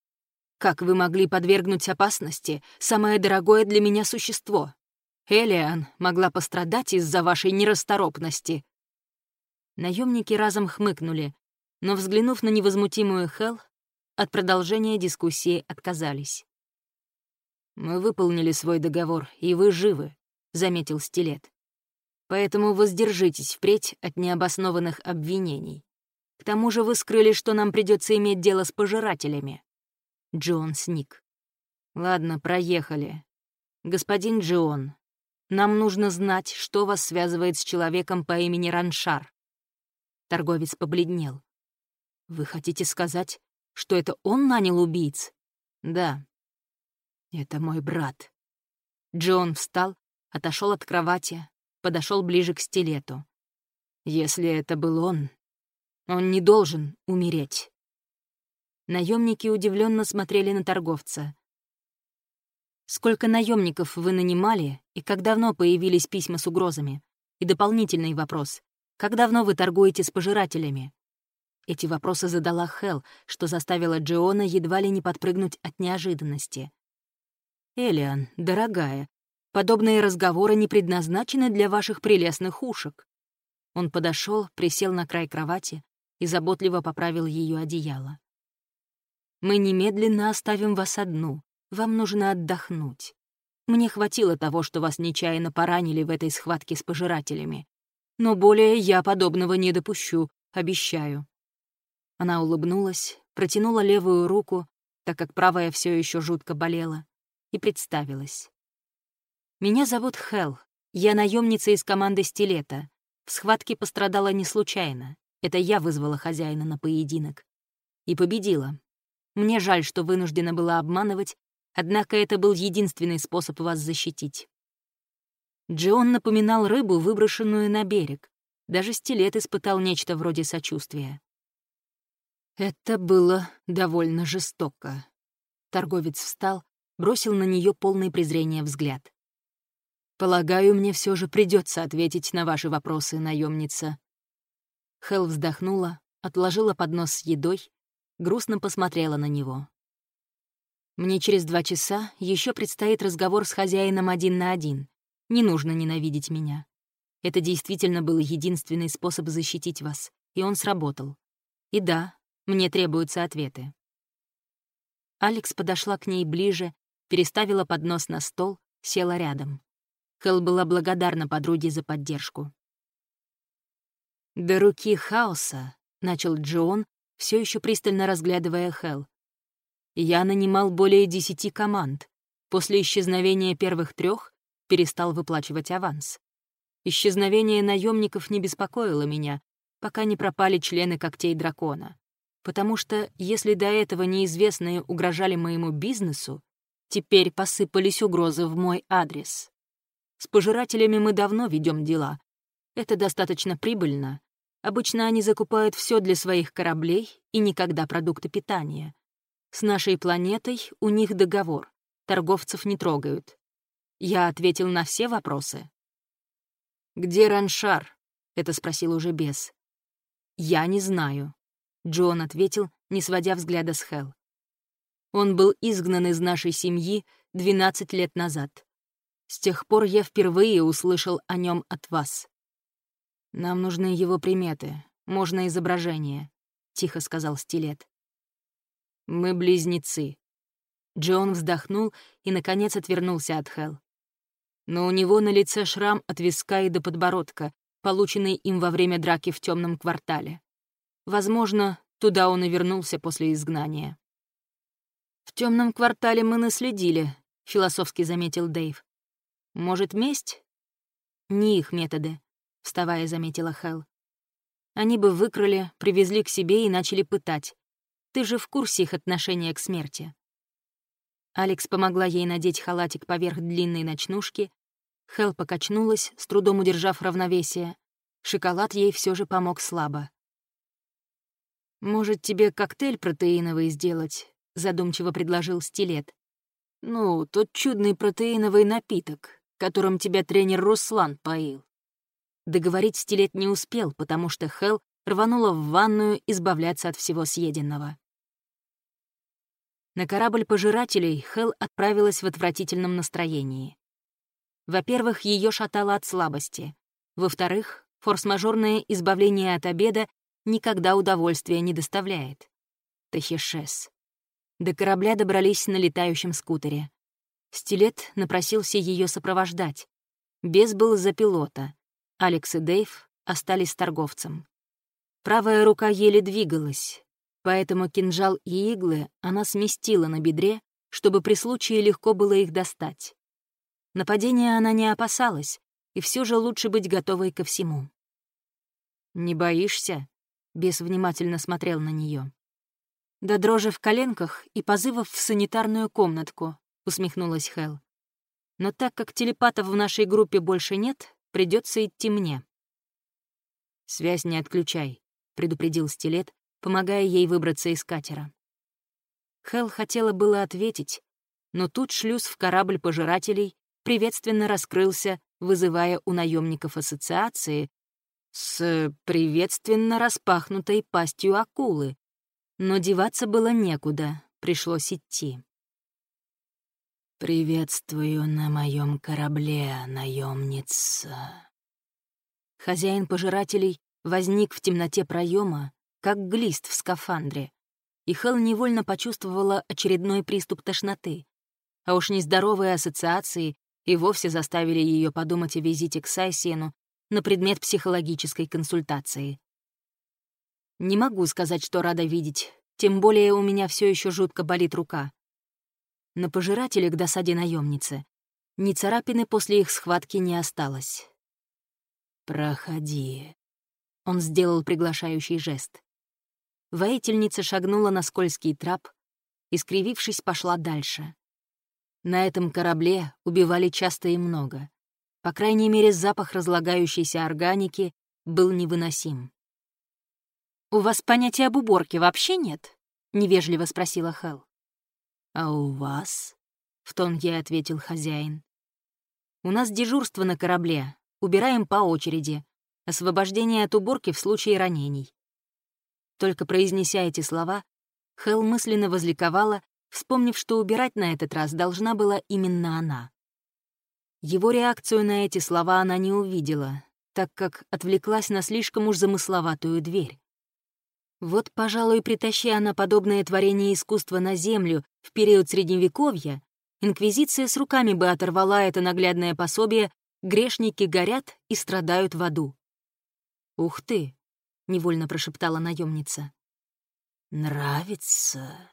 A: «Как вы могли подвергнуть опасности самое дорогое для меня существо? Элиан могла пострадать из-за вашей нерасторопности». Наемники разом хмыкнули, но, взглянув на невозмутимую Хел, от продолжения дискуссии отказались. «Мы выполнили свой договор, и вы живы», — заметил Стилет. «Поэтому воздержитесь впредь от необоснованных обвинений. К тому же вы скрыли, что нам придется иметь дело с пожирателями». Джон сник. «Ладно, проехали. Господин Джон, нам нужно знать, что вас связывает с человеком по имени Раншар». Торговец побледнел. «Вы хотите сказать, что это он нанял убийц?» «Да». «Это мой брат». Джон встал, отошел от кровати, подошел ближе к стилету. «Если это был он, он не должен умереть». Наемники удивленно смотрели на торговца. «Сколько наемников вы нанимали и как давно появились письма с угрозами?» И дополнительный вопрос. «Как давно вы торгуете с пожирателями?» Эти вопросы задала Хел, что заставило Джиона едва ли не подпрыгнуть от неожиданности. «Элиан, дорогая, подобные разговоры не предназначены для ваших прелестных ушек». Он подошел, присел на край кровати и заботливо поправил ее одеяло. «Мы немедленно оставим вас одну. Вам нужно отдохнуть. Мне хватило того, что вас нечаянно поранили в этой схватке с пожирателями. Но более я подобного не допущу, обещаю». Она улыбнулась, протянула левую руку, так как правая все еще жутко болела, и представилась. «Меня зовут Хел. Я наемница из команды Стилета. В схватке пострадала не случайно. Это я вызвала хозяина на поединок. И победила. Мне жаль, что вынуждена была обманывать, однако это был единственный способ вас защитить». Джион напоминал рыбу, выброшенную на берег. Даже стилет испытал нечто вроде сочувствия. Это было довольно жестоко. Торговец встал, бросил на нее полный презрения взгляд. «Полагаю, мне все же придется ответить на ваши вопросы, наемница». Хел вздохнула, отложила поднос с едой, грустно посмотрела на него. «Мне через два часа еще предстоит разговор с хозяином один на один. Не нужно ненавидеть меня. Это действительно был единственный способ защитить вас, и он сработал. И да, мне требуются ответы. Алекс подошла к ней ближе, переставила поднос на стол, села рядом. Хелл была благодарна подруге за поддержку. «До руки хаоса», — начал Джон, все еще пристально разглядывая Хелл. «Я нанимал более десяти команд. После исчезновения первых трех перестал выплачивать аванс. Исчезновение наемников не беспокоило меня, пока не пропали члены когтей дракона. Потому что, если до этого неизвестные угрожали моему бизнесу, теперь посыпались угрозы в мой адрес. С пожирателями мы давно ведем дела. Это достаточно прибыльно. Обычно они закупают все для своих кораблей и никогда продукты питания. С нашей планетой у них договор. Торговцев не трогают. Я ответил на все вопросы. «Где Раншар?» — это спросил уже бес. «Я не знаю», — Джон ответил, не сводя взгляда с Хел. «Он был изгнан из нашей семьи 12 лет назад. С тех пор я впервые услышал о нем от вас. Нам нужны его приметы, можно изображение, тихо сказал Стилет. Мы близнецы. Джон вздохнул и, наконец, отвернулся от Хел. Но у него на лице шрам от виска и до подбородка, полученный им во время драки в темном квартале. Возможно, туда он и вернулся после изгнания. «В темном квартале мы наследили», — философски заметил Дэйв. Может, месть? Не их методы, вставая, заметила Хел. Они бы выкрали, привезли к себе и начали пытать. Ты же в курсе их отношения к смерти. Алекс помогла ей надеть халатик поверх длинной ночнушки. Хел покачнулась, с трудом удержав равновесие. Шоколад ей все же помог слабо. «Может, тебе коктейль протеиновый сделать?» — задумчиво предложил Стилет. «Ну, тот чудный протеиновый напиток, которым тебя тренер Руслан поил. Договорить стилет не успел, потому что Хел рванула в ванную избавляться от всего съеденного. На корабль пожирателей Хел отправилась в отвратительном настроении. Во-первых, ее шатало от слабости. Во-вторых, форс-мажорное избавление от обеда никогда удовольствия не доставляет. Тахишес. До корабля добрались на летающем скутере. Стилет напросился ее сопровождать. Бес был за пилота. Алекс и Дэйв остались с торговцем. Правая рука еле двигалась, поэтому кинжал и иглы она сместила на бедре, чтобы при случае легко было их достать. Нападения она не опасалась, и все же лучше быть готовой ко всему. «Не боишься?» — бес внимательно смотрел на нее. До дрожи в коленках и позывов в санитарную комнатку, — усмехнулась Хел. «Но так как телепатов в нашей группе больше нет, придется идти мне». «Связь не отключай», — предупредил Стилет, помогая ей выбраться из катера. Хел хотела было ответить, но тут шлюз в корабль пожирателей приветственно раскрылся, вызывая у наемников ассоциации с приветственно распахнутой пастью акулы. Но деваться было некуда, пришлось идти. «Приветствую на моем корабле, наемница». Хозяин пожирателей возник в темноте проема, как глист в скафандре, и Хел невольно почувствовала очередной приступ тошноты. А уж нездоровые ассоциации и вовсе заставили ее подумать о визите к Сайсену на предмет психологической консультации. Не могу сказать, что рада видеть, тем более у меня все еще жутко болит рука на пожирателе к досаде наемницы. Ни царапины после их схватки не осталось. «Проходи», — он сделал приглашающий жест. Воительница шагнула на скользкий трап и, скривившись, пошла дальше. На этом корабле убивали часто и много. По крайней мере, запах разлагающейся органики был невыносим. «У вас понятия об уборке вообще нет?» — невежливо спросила Хелл. «А у вас?» — в тон ей ответил хозяин. «У нас дежурство на корабле. Убираем по очереди. Освобождение от уборки в случае ранений». Только произнеся эти слова, Хелл мысленно возликовала, вспомнив, что убирать на этот раз должна была именно она. Его реакцию на эти слова она не увидела, так как отвлеклась на слишком уж замысловатую дверь. Вот, пожалуй, притащи она подобное творение искусства на Землю в период Средневековья, Инквизиция с руками бы оторвала это наглядное пособие «Грешники горят и страдают в аду». «Ух ты!» — невольно прошептала наемница.
B: «Нравится?»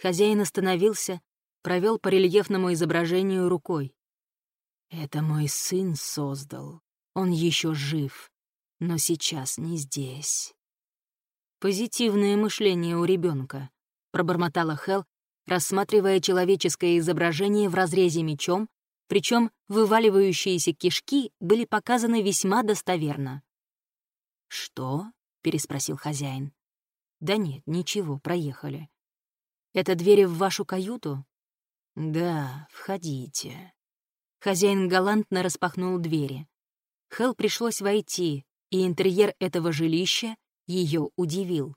A: Хозяин остановился, провел по рельефному изображению рукой.
B: «Это мой сын создал. Он еще жив, но сейчас не здесь».
A: «Позитивное мышление у ребенка, пробормотала Хел, рассматривая человеческое изображение в разрезе мечом, причем вываливающиеся кишки были показаны весьма достоверно.
B: «Что?» — переспросил хозяин.
A: «Да нет, ничего, проехали. Это двери в вашу каюту?»
B: «Да, входите».
A: Хозяин галантно распахнул двери. Хел пришлось войти, и интерьер этого жилища ее удивил.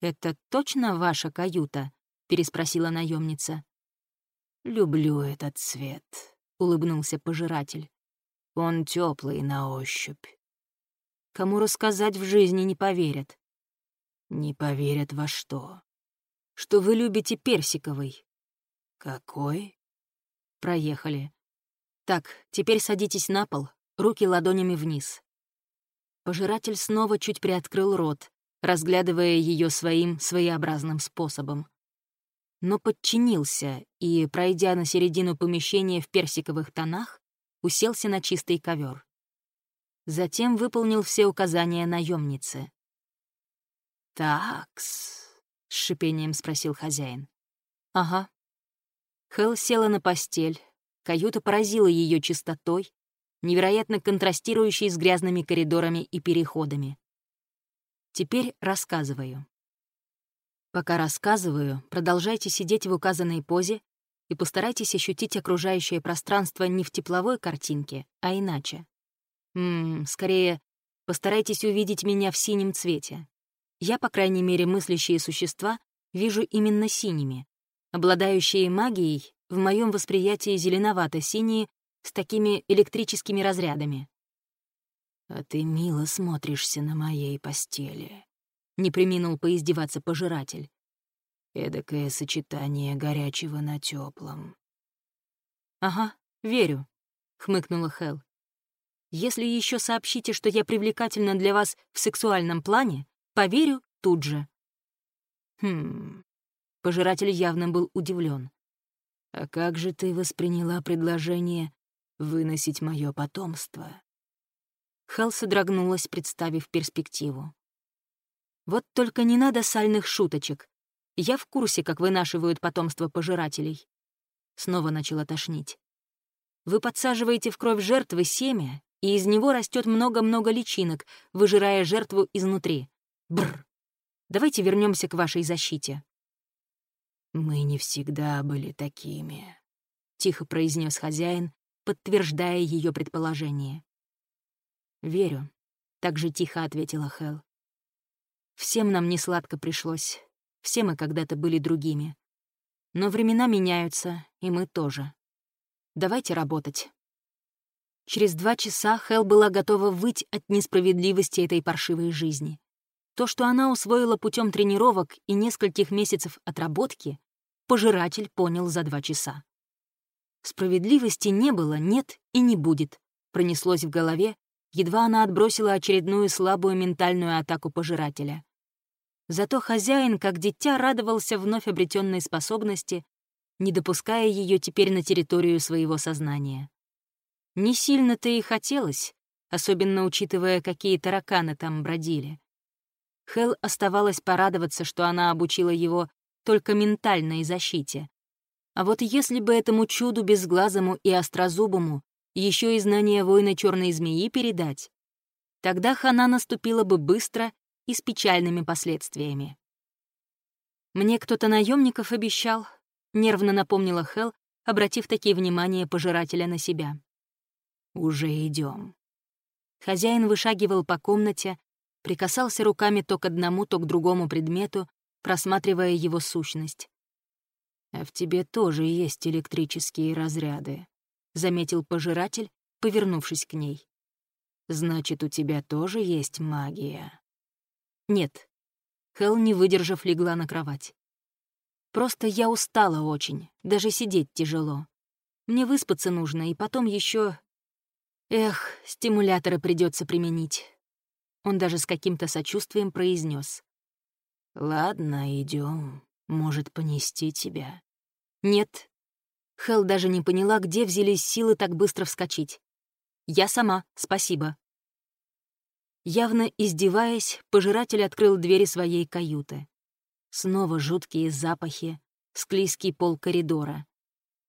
A: «Это точно ваша каюта?» — переспросила наемница.
B: «Люблю этот цвет», — улыбнулся пожиратель. «Он теплый на ощупь».
A: Кому рассказать в жизни не поверят.
B: Не поверят во что?
A: Что вы любите персиковый.
B: Какой?
A: Проехали. Так, теперь садитесь на пол, руки ладонями вниз. Пожиратель снова чуть приоткрыл рот, разглядывая ее своим своеобразным способом. Но подчинился и, пройдя на середину помещения в персиковых тонах, уселся на чистый ковер. Затем выполнил все указания наемницы.
B: «Такс», — с шипением спросил хозяин.
A: «Ага». Хелл села на постель. Каюта поразила ее чистотой, невероятно контрастирующей с грязными коридорами и переходами. Теперь рассказываю. Пока рассказываю, продолжайте сидеть в указанной позе и постарайтесь ощутить окружающее пространство не в тепловой картинке, а иначе. Ммм, скорее, постарайтесь увидеть меня в синем цвете. Я, по крайней мере, мыслящие существа вижу именно синими. Обладающие магией, в моем восприятии зеленовато-синие с такими электрическими разрядами.
B: «А ты мило смотришься на моей постели», — не приминул поиздеваться пожиратель. Эдакое сочетание горячего на теплом.
A: «Ага, верю», — хмыкнула Хел. «Если еще сообщите, что я привлекательна для вас в сексуальном плане, поверю тут же».
B: «Хм...»
A: Пожиратель явно был удивлен.
B: «А как же ты восприняла предложение выносить мое потомство?»
A: Хелл содрогнулась, представив перспективу. «Вот только не надо сальных шуточек. Я в курсе, как вынашивают потомство пожирателей». Снова начала тошнить. «Вы подсаживаете в кровь жертвы семя, и из него растет много-много личинок, выжирая жертву изнутри. Бррр. Давайте вернемся к вашей защите».
B: «Мы не всегда были такими», — тихо произнес хозяин,
A: подтверждая ее предположение. «Верю», — так же тихо ответила Хел. «Всем нам не сладко пришлось. Все мы когда-то были другими. Но времена меняются, и мы тоже. Давайте работать». Через два часа Хел была готова выть от несправедливости этой паршивой жизни. То, что она усвоила путем тренировок и нескольких месяцев отработки, пожиратель понял за два часа. Справедливости не было, нет и не будет, пронеслось в голове, едва она отбросила очередную слабую ментальную атаку пожирателя. Зато хозяин, как дитя, радовался вновь обретенной способности, не допуская ее теперь на территорию своего сознания. Не сильно-то и хотелось, особенно учитывая, какие тараканы там бродили. Хел оставалось порадоваться, что она обучила его только ментальной защите. А вот если бы этому чуду безглазому и острозубому еще и знание воина черной змеи передать, тогда хана наступила бы быстро и с печальными последствиями. «Мне кто-то наемников обещал», — нервно напомнила Хел, обратив такие внимания пожирателя на себя.
B: «Уже идем.
A: Хозяин вышагивал по комнате, прикасался руками то к одному, то к другому предмету, просматривая его сущность.
B: «А в тебе тоже есть электрические разряды», — заметил пожиратель, повернувшись к ней. «Значит, у тебя тоже есть магия?»
A: «Нет». Хел, не выдержав, легла на кровать. Просто я устала очень, даже сидеть тяжело. Мне выспаться нужно, и потом еще. Эх, стимуляторы придется применить. Он даже с каким-то сочувствием произнес:
B: «Ладно, идем. Может, понести тебя?»
A: «Нет». Хел даже не поняла, где взялись силы так быстро вскочить. «Я сама, спасибо». Явно издеваясь, пожиратель открыл двери своей каюты. Снова жуткие запахи, склизкий пол коридора.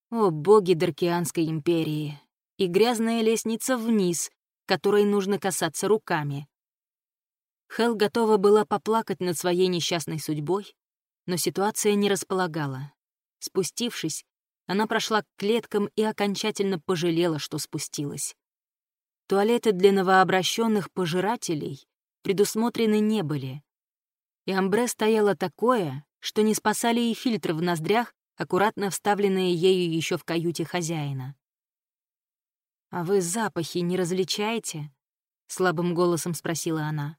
A: О, боги Даркианской империи! И грязная лестница вниз, которой нужно касаться руками. Хел готова была поплакать над своей несчастной судьбой, но ситуация не располагала. Спустившись, она прошла к клеткам и окончательно пожалела, что спустилась. Туалеты для новообращенных пожирателей предусмотрены не были. И амбре стояло такое, что не спасали и фильтры в ноздрях, аккуратно вставленные ею еще в каюте хозяина. «А вы запахи не различаете?» — слабым голосом спросила она.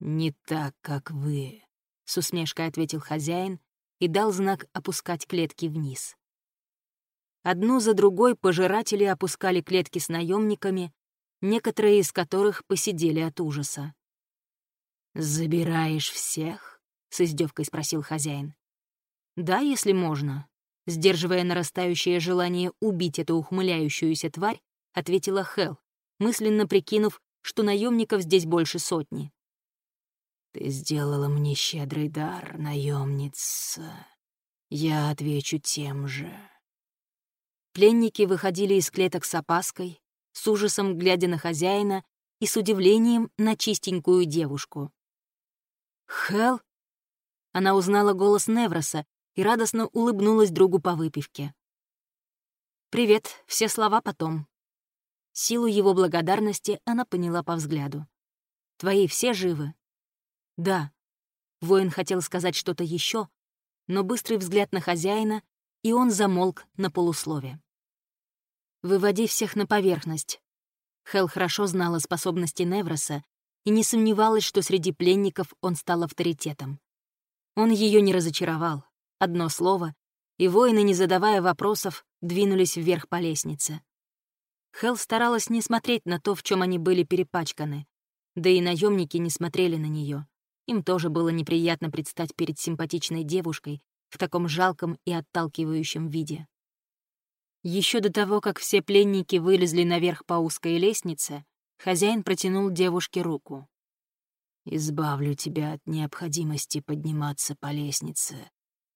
B: «Не так, как вы», — с усмешкой ответил хозяин и дал знак опускать клетки вниз.
A: Одну за другой пожиратели опускали клетки с наемниками, некоторые из которых посидели от ужаса.
B: «Забираешь всех?» — с издевкой спросил хозяин.
A: «Да, если можно», — сдерживая нарастающее желание убить эту ухмыляющуюся тварь, ответила Хел, мысленно прикинув, что наемников здесь больше сотни.
B: Ты сделала мне щедрый дар, наемница. Я отвечу тем же.
A: Пленники выходили из клеток с опаской, с ужасом глядя на хозяина и с удивлением на чистенькую девушку. «Хел?» Она узнала голос Невроса и радостно улыбнулась другу по выпивке. «Привет, все слова потом». Силу его благодарности она поняла по взгляду. «Твои все живы?» «Да». Воин хотел сказать что-то еще, но быстрый взгляд на хозяина, и он замолк на полуслове. «Выводи всех на поверхность». Хел хорошо знала способности Невроса и не сомневалась, что среди пленников он стал авторитетом. Он ее не разочаровал. Одно слово, и воины, не задавая вопросов, двинулись вверх по лестнице. Хел старалась не смотреть на то, в чем они были перепачканы, да и наемники не смотрели на нее. Им тоже было неприятно предстать перед симпатичной девушкой в таком жалком и отталкивающем виде. Еще до того, как все пленники вылезли наверх по узкой лестнице, хозяин протянул девушке руку.
B: «Избавлю тебя от необходимости подниматься по лестнице,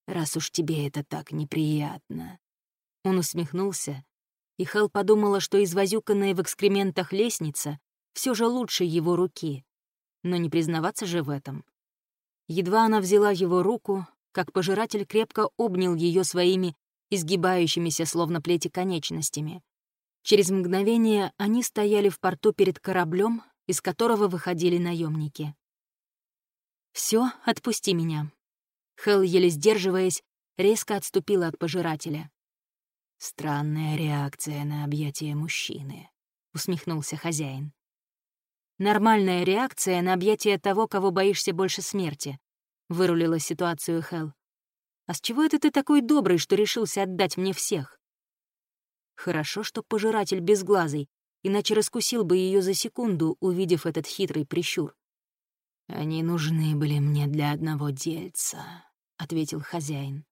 B: раз уж тебе это так неприятно».
A: Он усмехнулся, и Хел подумала, что извозюканная в экскрементах лестница все же лучше его руки, но не признаваться же в этом. Едва она взяла его руку, как пожиратель крепко обнял ее своими изгибающимися словно плети конечностями. Через мгновение они стояли в порту перед кораблем, из которого выходили наемники. Все, отпусти меня». Хел, еле сдерживаясь, резко отступила от пожирателя.
B: «Странная реакция на объятие мужчины», — усмехнулся хозяин.
A: Нормальная реакция на объятие того, кого боишься больше смерти, вырулила ситуацию Хел. А с чего это ты такой добрый, что решился отдать мне всех? Хорошо, что пожиратель безглазый, иначе раскусил бы ее за секунду, увидев этот хитрый прищур.
B: «Они нужны были мне для одного дельца», — ответил хозяин.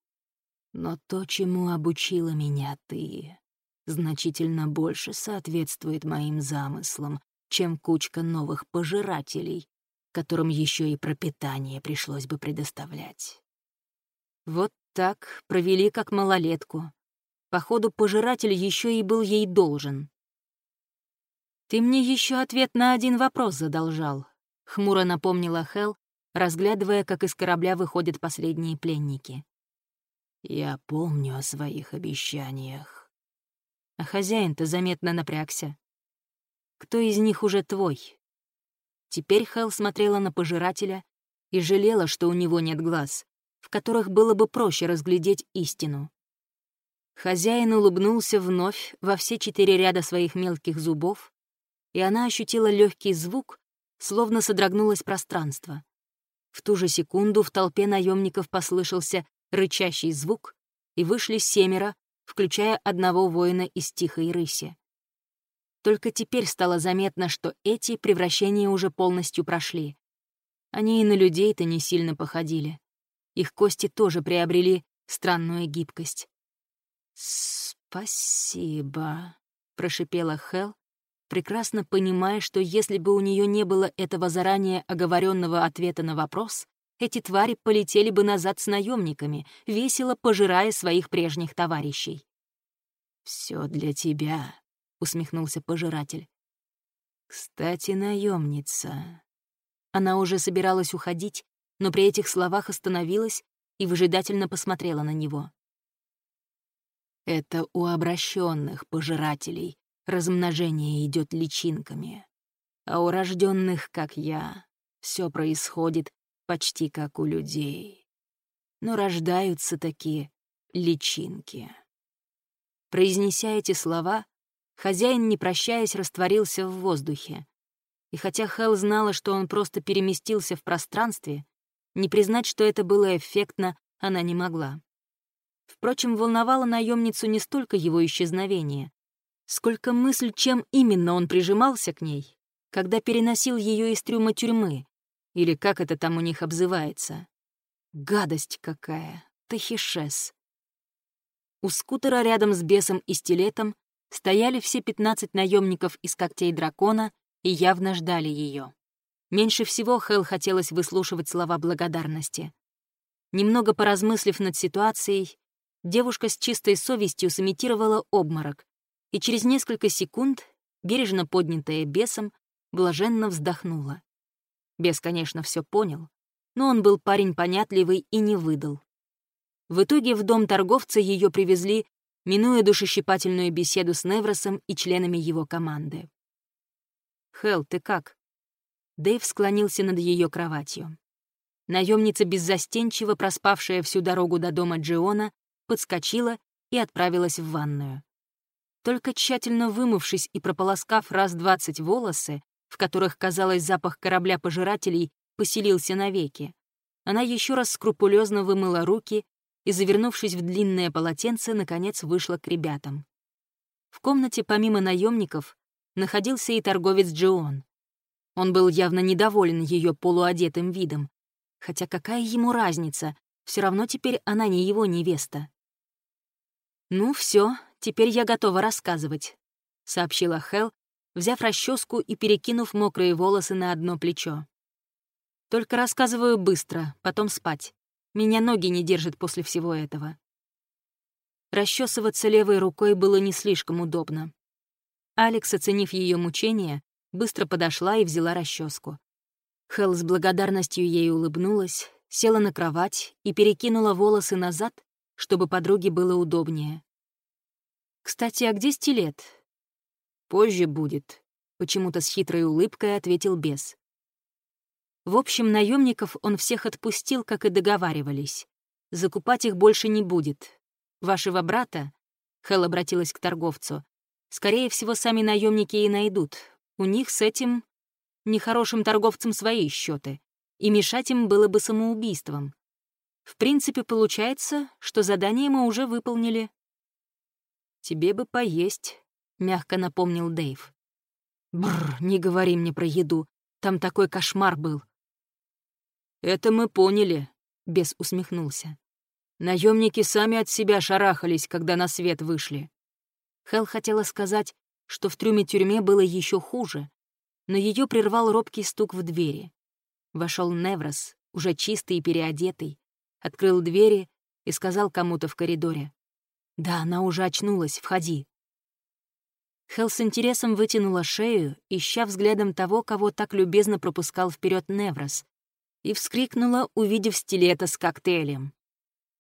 B: «Но то, чему обучила меня ты, значительно больше соответствует моим замыслам, чем кучка новых пожирателей, которым еще и пропитание пришлось бы предоставлять.
A: Вот так провели как малолетку. Походу, пожиратель еще и был ей должен. «Ты мне еще ответ на один вопрос задолжал», — хмуро напомнила Хел, разглядывая, как из корабля выходят последние пленники.
B: «Я помню о своих обещаниях».
A: А хозяин-то заметно напрягся. Кто из них уже твой? Теперь Хэл смотрела на пожирателя и жалела, что у него нет глаз, в которых было бы проще разглядеть истину. Хозяин улыбнулся вновь во все четыре ряда своих мелких зубов, и она ощутила легкий звук, словно содрогнулось пространство. В ту же секунду в толпе наемников послышался рычащий звук, и вышли семеро, включая одного воина из тихой рыси. Только теперь стало заметно, что эти превращения уже полностью прошли. Они и на людей-то не сильно походили. Их кости тоже приобрели странную гибкость. «Спасибо», — прошипела Хел, прекрасно понимая, что если бы у нее не было этого заранее оговоренного ответа на вопрос, эти твари полетели бы назад с наемниками, весело пожирая своих прежних товарищей. Все для тебя», — усмехнулся пожиратель. «Кстати, наемница. Она уже собиралась уходить, но при этих словах остановилась и выжидательно посмотрела на него. «Это у обращенных пожирателей размножение идет личинками, а у рожденных, как я, все происходит почти как у людей. Но рождаются такие личинки». Произнеся эти слова, хозяин, не прощаясь, растворился в воздухе. И хотя Хелл знала, что он просто переместился в пространстве, не признать, что это было эффектно, она не могла. Впрочем, волновало наемницу не столько его исчезновение, сколько мысль, чем именно он прижимался к ней, когда переносил ее из трюма тюрьмы, или как это там у них обзывается. Гадость какая, тахишес. У скутера рядом с бесом и стилетом стояли все пятнадцать наемников из когтей дракона и явно ждали ее. Меньше всего Хэл хотелось выслушивать слова благодарности. Немного поразмыслив над ситуацией, девушка с чистой совестью сымитировала обморок, и через несколько секунд, бережно поднятая бесом, блаженно вздохнула. Бес, конечно, все понял, но он был парень понятливый и не выдал. В итоге в дом торговца ее привезли, минуя душещипательную беседу с Невросом и членами его команды. «Хелл, ты как?» Дэйв склонился над ее кроватью. Наемница, беззастенчиво проспавшая всю дорогу до дома Джиона, подскочила и отправилась в ванную. Только тщательно вымывшись и прополоскав раз двадцать волосы, в которых, казалось, запах корабля пожирателей поселился навеки, она еще раз скрупулезно вымыла руки и, завернувшись в длинное полотенце, наконец вышла к ребятам. В комнате помимо наемников находился и торговец Джион. Он был явно недоволен ее полуодетым видом, хотя какая ему разница, все равно теперь она не его невеста. «Ну все, теперь я готова рассказывать», — сообщила Хел, взяв расческу и перекинув мокрые волосы на одно плечо. «Только рассказываю быстро, потом спать. Меня ноги не держат после всего этого. Расчесываться левой рукой было не слишком удобно. Алекс, оценив ее мучения, быстро подошла и взяла расческу. Хелл с благодарностью ей улыбнулась, села на кровать и перекинула волосы назад, чтобы подруге было удобнее. «Кстати, а где стилет?» «Позже будет», — почему-то с хитрой улыбкой ответил бес. В общем, наемников он всех отпустил, как и договаривались. Закупать их больше не будет. Вашего брата, Хел обратилась к торговцу, скорее всего, сами наемники и найдут. У них с этим нехорошим торговцем свои счеты, и мешать им было бы самоубийством. В принципе, получается, что задание мы уже выполнили. «Тебе бы поесть», — мягко напомнил Дэйв. «Бррр, не говори мне про еду. Там такой кошмар был. «Это мы поняли», — бес усмехнулся. Наемники сами от себя шарахались, когда на свет вышли. Хел хотела сказать, что в трюме-тюрьме было еще хуже, но ее прервал робкий стук в двери. Вошел Неврос, уже чистый и переодетый, открыл двери и сказал кому-то в коридоре. «Да, она уже очнулась, входи». Хел с интересом вытянула шею, ища взглядом того, кого так любезно пропускал вперед Неврос, и вскрикнула, увидев стилета с коктейлем.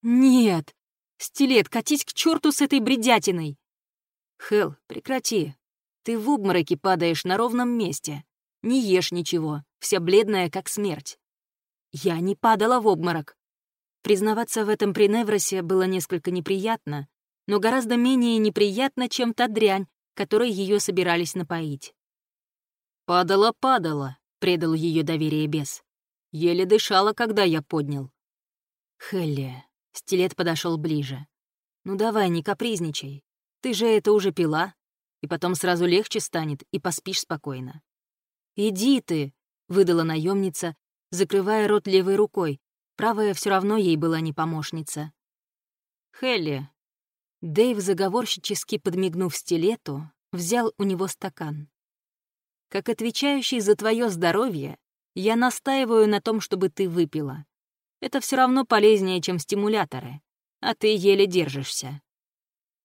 A: «Нет! Стилет, катись к черту с этой бредятиной!» «Хел, прекрати. Ты в обмороке падаешь на ровном месте. Не ешь ничего, вся бледная, как смерть». Я не падала в обморок. Признаваться в этом при Невросе было несколько неприятно, но гораздо менее неприятно, чем та дрянь, которой ее собирались напоить. «Падала-падала», — предал ее доверие бес. Еле дышала, когда я поднял. Хелли, Стилет подошел ближе. «Ну давай, не капризничай. Ты же это уже пила, и потом сразу легче станет, и поспишь спокойно». «Иди ты», — выдала наемница, закрывая рот левой рукой. Правая все равно ей была не помощница. «Хелли». Дэйв, заговорщически подмигнув стилету, взял у него стакан. «Как отвечающий за твое здоровье, я настаиваю на том, чтобы ты выпила. Это все равно полезнее, чем стимуляторы, а ты еле держишься».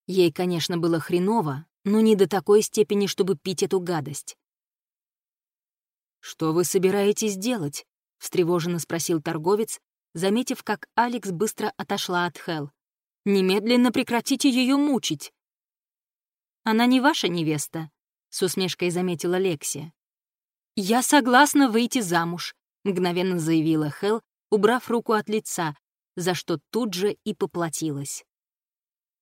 A: Ей, конечно, было хреново, но не до такой степени, чтобы пить эту гадость. «Что вы собираетесь делать?» — встревоженно спросил торговец, заметив, как Алекс быстро отошла от Хел. «Немедленно прекратите ее мучить!» «Она не ваша невеста», — с усмешкой заметила Лекси. «Я согласна выйти замуж», — мгновенно заявила Хел, убрав руку от лица, за что тут же и поплатилась.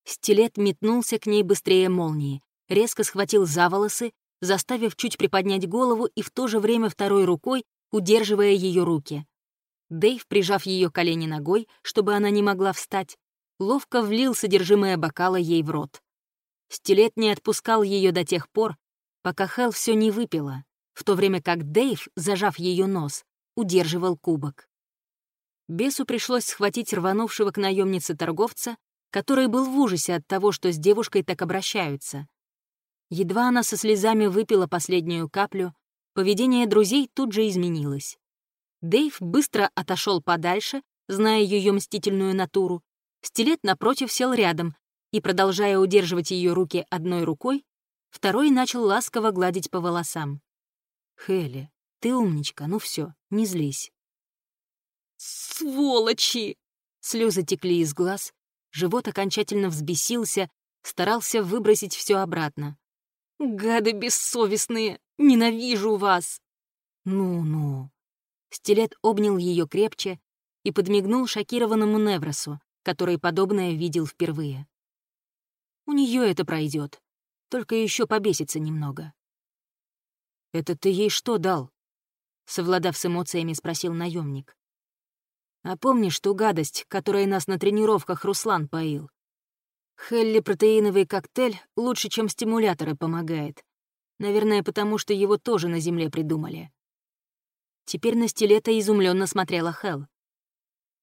A: Стилет метнулся к ней быстрее молнии, резко схватил за волосы, заставив чуть приподнять голову и в то же время второй рукой удерживая ее руки. Дэйв, прижав ее колени ногой, чтобы она не могла встать, ловко влил содержимое бокала ей в рот. Стилет не отпускал ее до тех пор, пока Хел все не выпила, в то время как Дэйв, зажав ее нос, удерживал кубок. Бесу пришлось схватить рванувшего к наемнице торговца, который был в ужасе от того, что с девушкой так обращаются. Едва она со слезами выпила последнюю каплю, поведение друзей тут же изменилось. Дэйв быстро отошел подальше, зная ее мстительную натуру. Стилет напротив сел рядом и, продолжая удерживать ее руки одной рукой, второй начал ласково гладить по волосам. «Хелли, ты умничка, ну все, не злись». «Сволочи!» Слезы текли из глаз, живот окончательно взбесился, старался выбросить все обратно. «Гады бессовестные! Ненавижу вас!» «Ну-ну», Стилет обнял ее крепче и подмигнул шокированному Невросу, который подобное видел впервые. У нее это пройдет, только еще побесится немного. «Это ты ей что дал?» — совладав с эмоциями, спросил наемник. «А помнишь ту гадость, которой нас на тренировках Руслан поил? Хелли-протеиновый коктейль лучше, чем стимуляторы, помогает. Наверное, потому что его тоже на Земле придумали. Теперь на стилета изумленно смотрела Хел.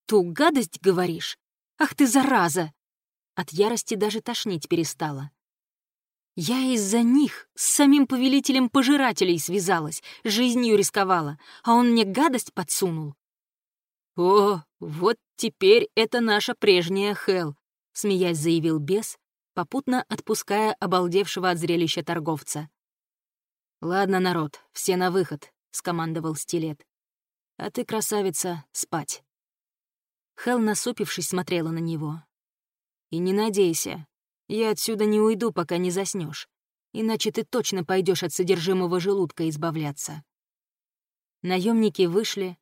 A: «Ту гадость, говоришь? Ах ты, зараза!» От ярости даже тошнить перестала. Я из-за них с самим повелителем пожирателей связалась, жизнью рисковала, а он мне гадость подсунул. «О, вот теперь это наша прежняя Хел», — смеясь заявил бес, попутно отпуская обалдевшего от зрелища торговца. «Ладно, народ, все на выход. — скомандовал стилет. «А ты, красавица, спать». Хел, насупившись, смотрела на него. «И не надейся, я отсюда не уйду, пока не заснешь, иначе ты точно пойдешь от содержимого желудка избавляться». Наемники вышли.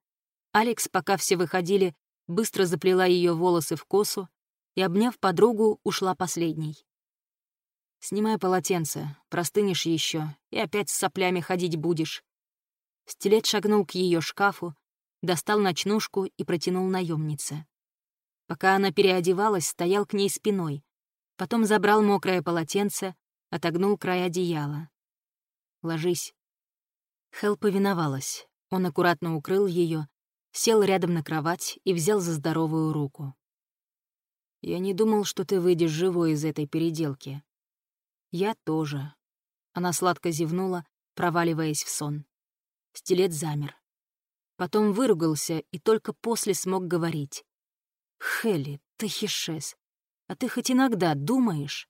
A: Алекс, пока все выходили, быстро заплела ее волосы в косу и, обняв подругу, ушла последней. «Снимай полотенце, простынешь еще, и опять с соплями ходить будешь», Стилет шагнул к ее шкафу, достал ночнушку и протянул наемнице. Пока она переодевалась, стоял к ней спиной. Потом забрал мокрое полотенце, отогнул край одеяла. «Ложись». Хел повиновалась. Он аккуратно укрыл ее, сел рядом на кровать и взял за здоровую руку. «Я не думал, что ты выйдешь живой из этой переделки». «Я тоже». Она сладко зевнула, проваливаясь в сон. Стилет замер. Потом выругался и только после смог говорить. «Хелли, ты хишес, а ты хоть иногда думаешь?»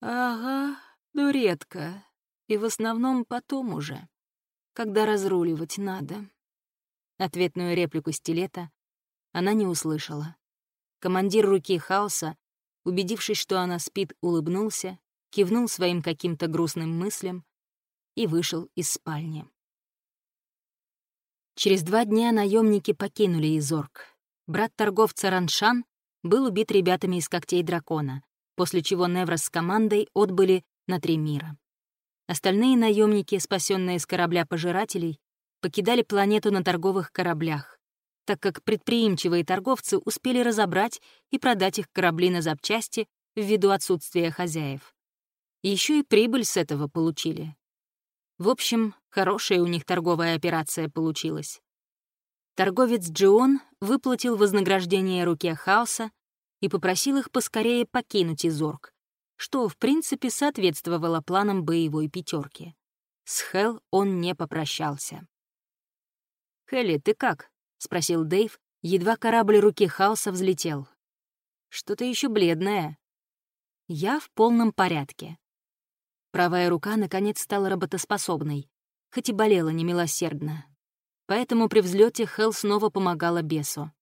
A: «Ага, но редко. И в основном потом уже, когда разруливать надо». Ответную реплику стилета она не услышала. Командир руки хаоса, убедившись, что она спит, улыбнулся, кивнул своим каким-то грустным мыслям и вышел из спальни. Через два дня наемники покинули Изорг. Брат торговца Раншан был убит ребятами из когтей дракона, после чего Неврос с командой отбыли на три мира. Остальные наемники, спасенные с корабля пожирателей, покидали планету на торговых кораблях. так как предприимчивые торговцы успели разобрать и продать их корабли на запчасти ввиду отсутствия хозяев. Еще и прибыль с этого получили. В общем, хорошая у них торговая операция получилась. Торговец Джион выплатил вознаграждение руке Хаоса и попросил их поскорее покинуть Изорг, что, в принципе, соответствовало планам боевой пятерки. С Хел он не попрощался. «Хелли, ты как?» — спросил Дэйв, едва корабль руки Хаоса взлетел. «Что-то еще бледное». «Я в полном порядке». Правая рука, наконец, стала работоспособной, хоть и болела немилосердно. Поэтому при взлете Хел снова помогала бесу.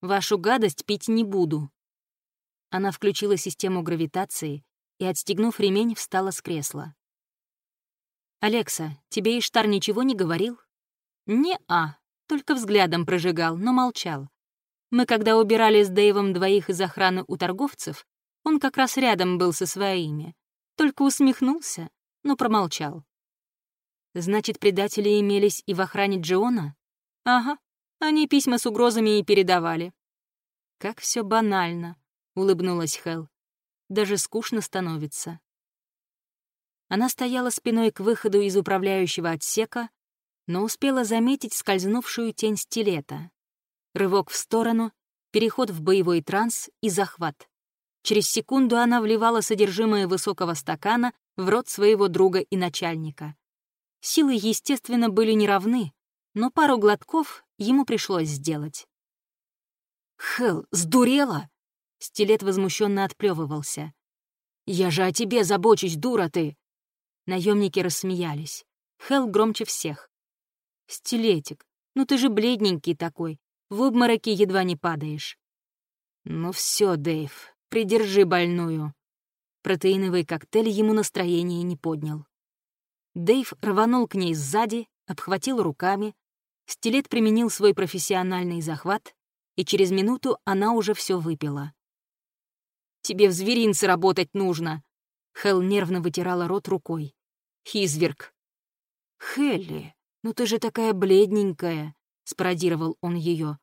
A: «Вашу гадость пить не буду». Она включила систему гравитации и, отстегнув ремень, встала с кресла. «Алекса, тебе Иштар ничего не говорил?» «Не-а», только взглядом прожигал, но молчал. Мы когда убирали с Дэйвом двоих из охраны у торговцев, он как раз рядом был со своими. Только усмехнулся, но промолчал. Значит, предатели имелись и в охране Джиона? Ага, они письма с угрозами и передавали. Как все банально, улыбнулась Хел. Даже скучно становится. Она стояла спиной к выходу из управляющего отсека, но успела заметить скользнувшую тень стилета. Рывок в сторону, переход в боевой транс и захват. Через секунду она вливала содержимое высокого стакана в рот своего друга и начальника. Силы, естественно, были неравны, но пару глотков ему пришлось сделать. «Хелл, сдурела?» Стилет возмущенно отплевывался. «Я же о тебе забочусь, дура ты!» Наемники рассмеялись. Хел громче всех. «Стилетик, ну ты же бледненький такой, в обмороке едва не падаешь». «Ну все, Дэйв, придержи больную». Протеиновый коктейль ему настроение не поднял. Дэйв рванул к ней сзади, обхватил руками. Стилет применил свой профессиональный захват, и через минуту она уже все выпила. «Тебе в зверинце работать нужно!» Хел нервно вытирала рот рукой. Хизверг. «Хелли, ну ты же такая бледненькая», — спародировал он ее.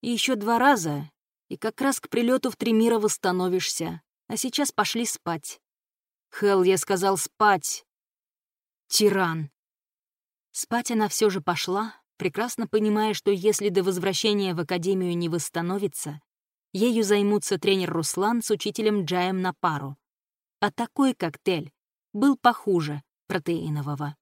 A: «И еще два раза, и как раз к прилету в Тремира восстановишься. А сейчас пошли спать». «Хелл, я сказал спать!» «Тиран!» Спать она все же пошла, прекрасно понимая, что если до возвращения в Академию не восстановится, ею займутся тренер Руслан с учителем Джаем на пару. А такой коктейль был похуже, протеинового.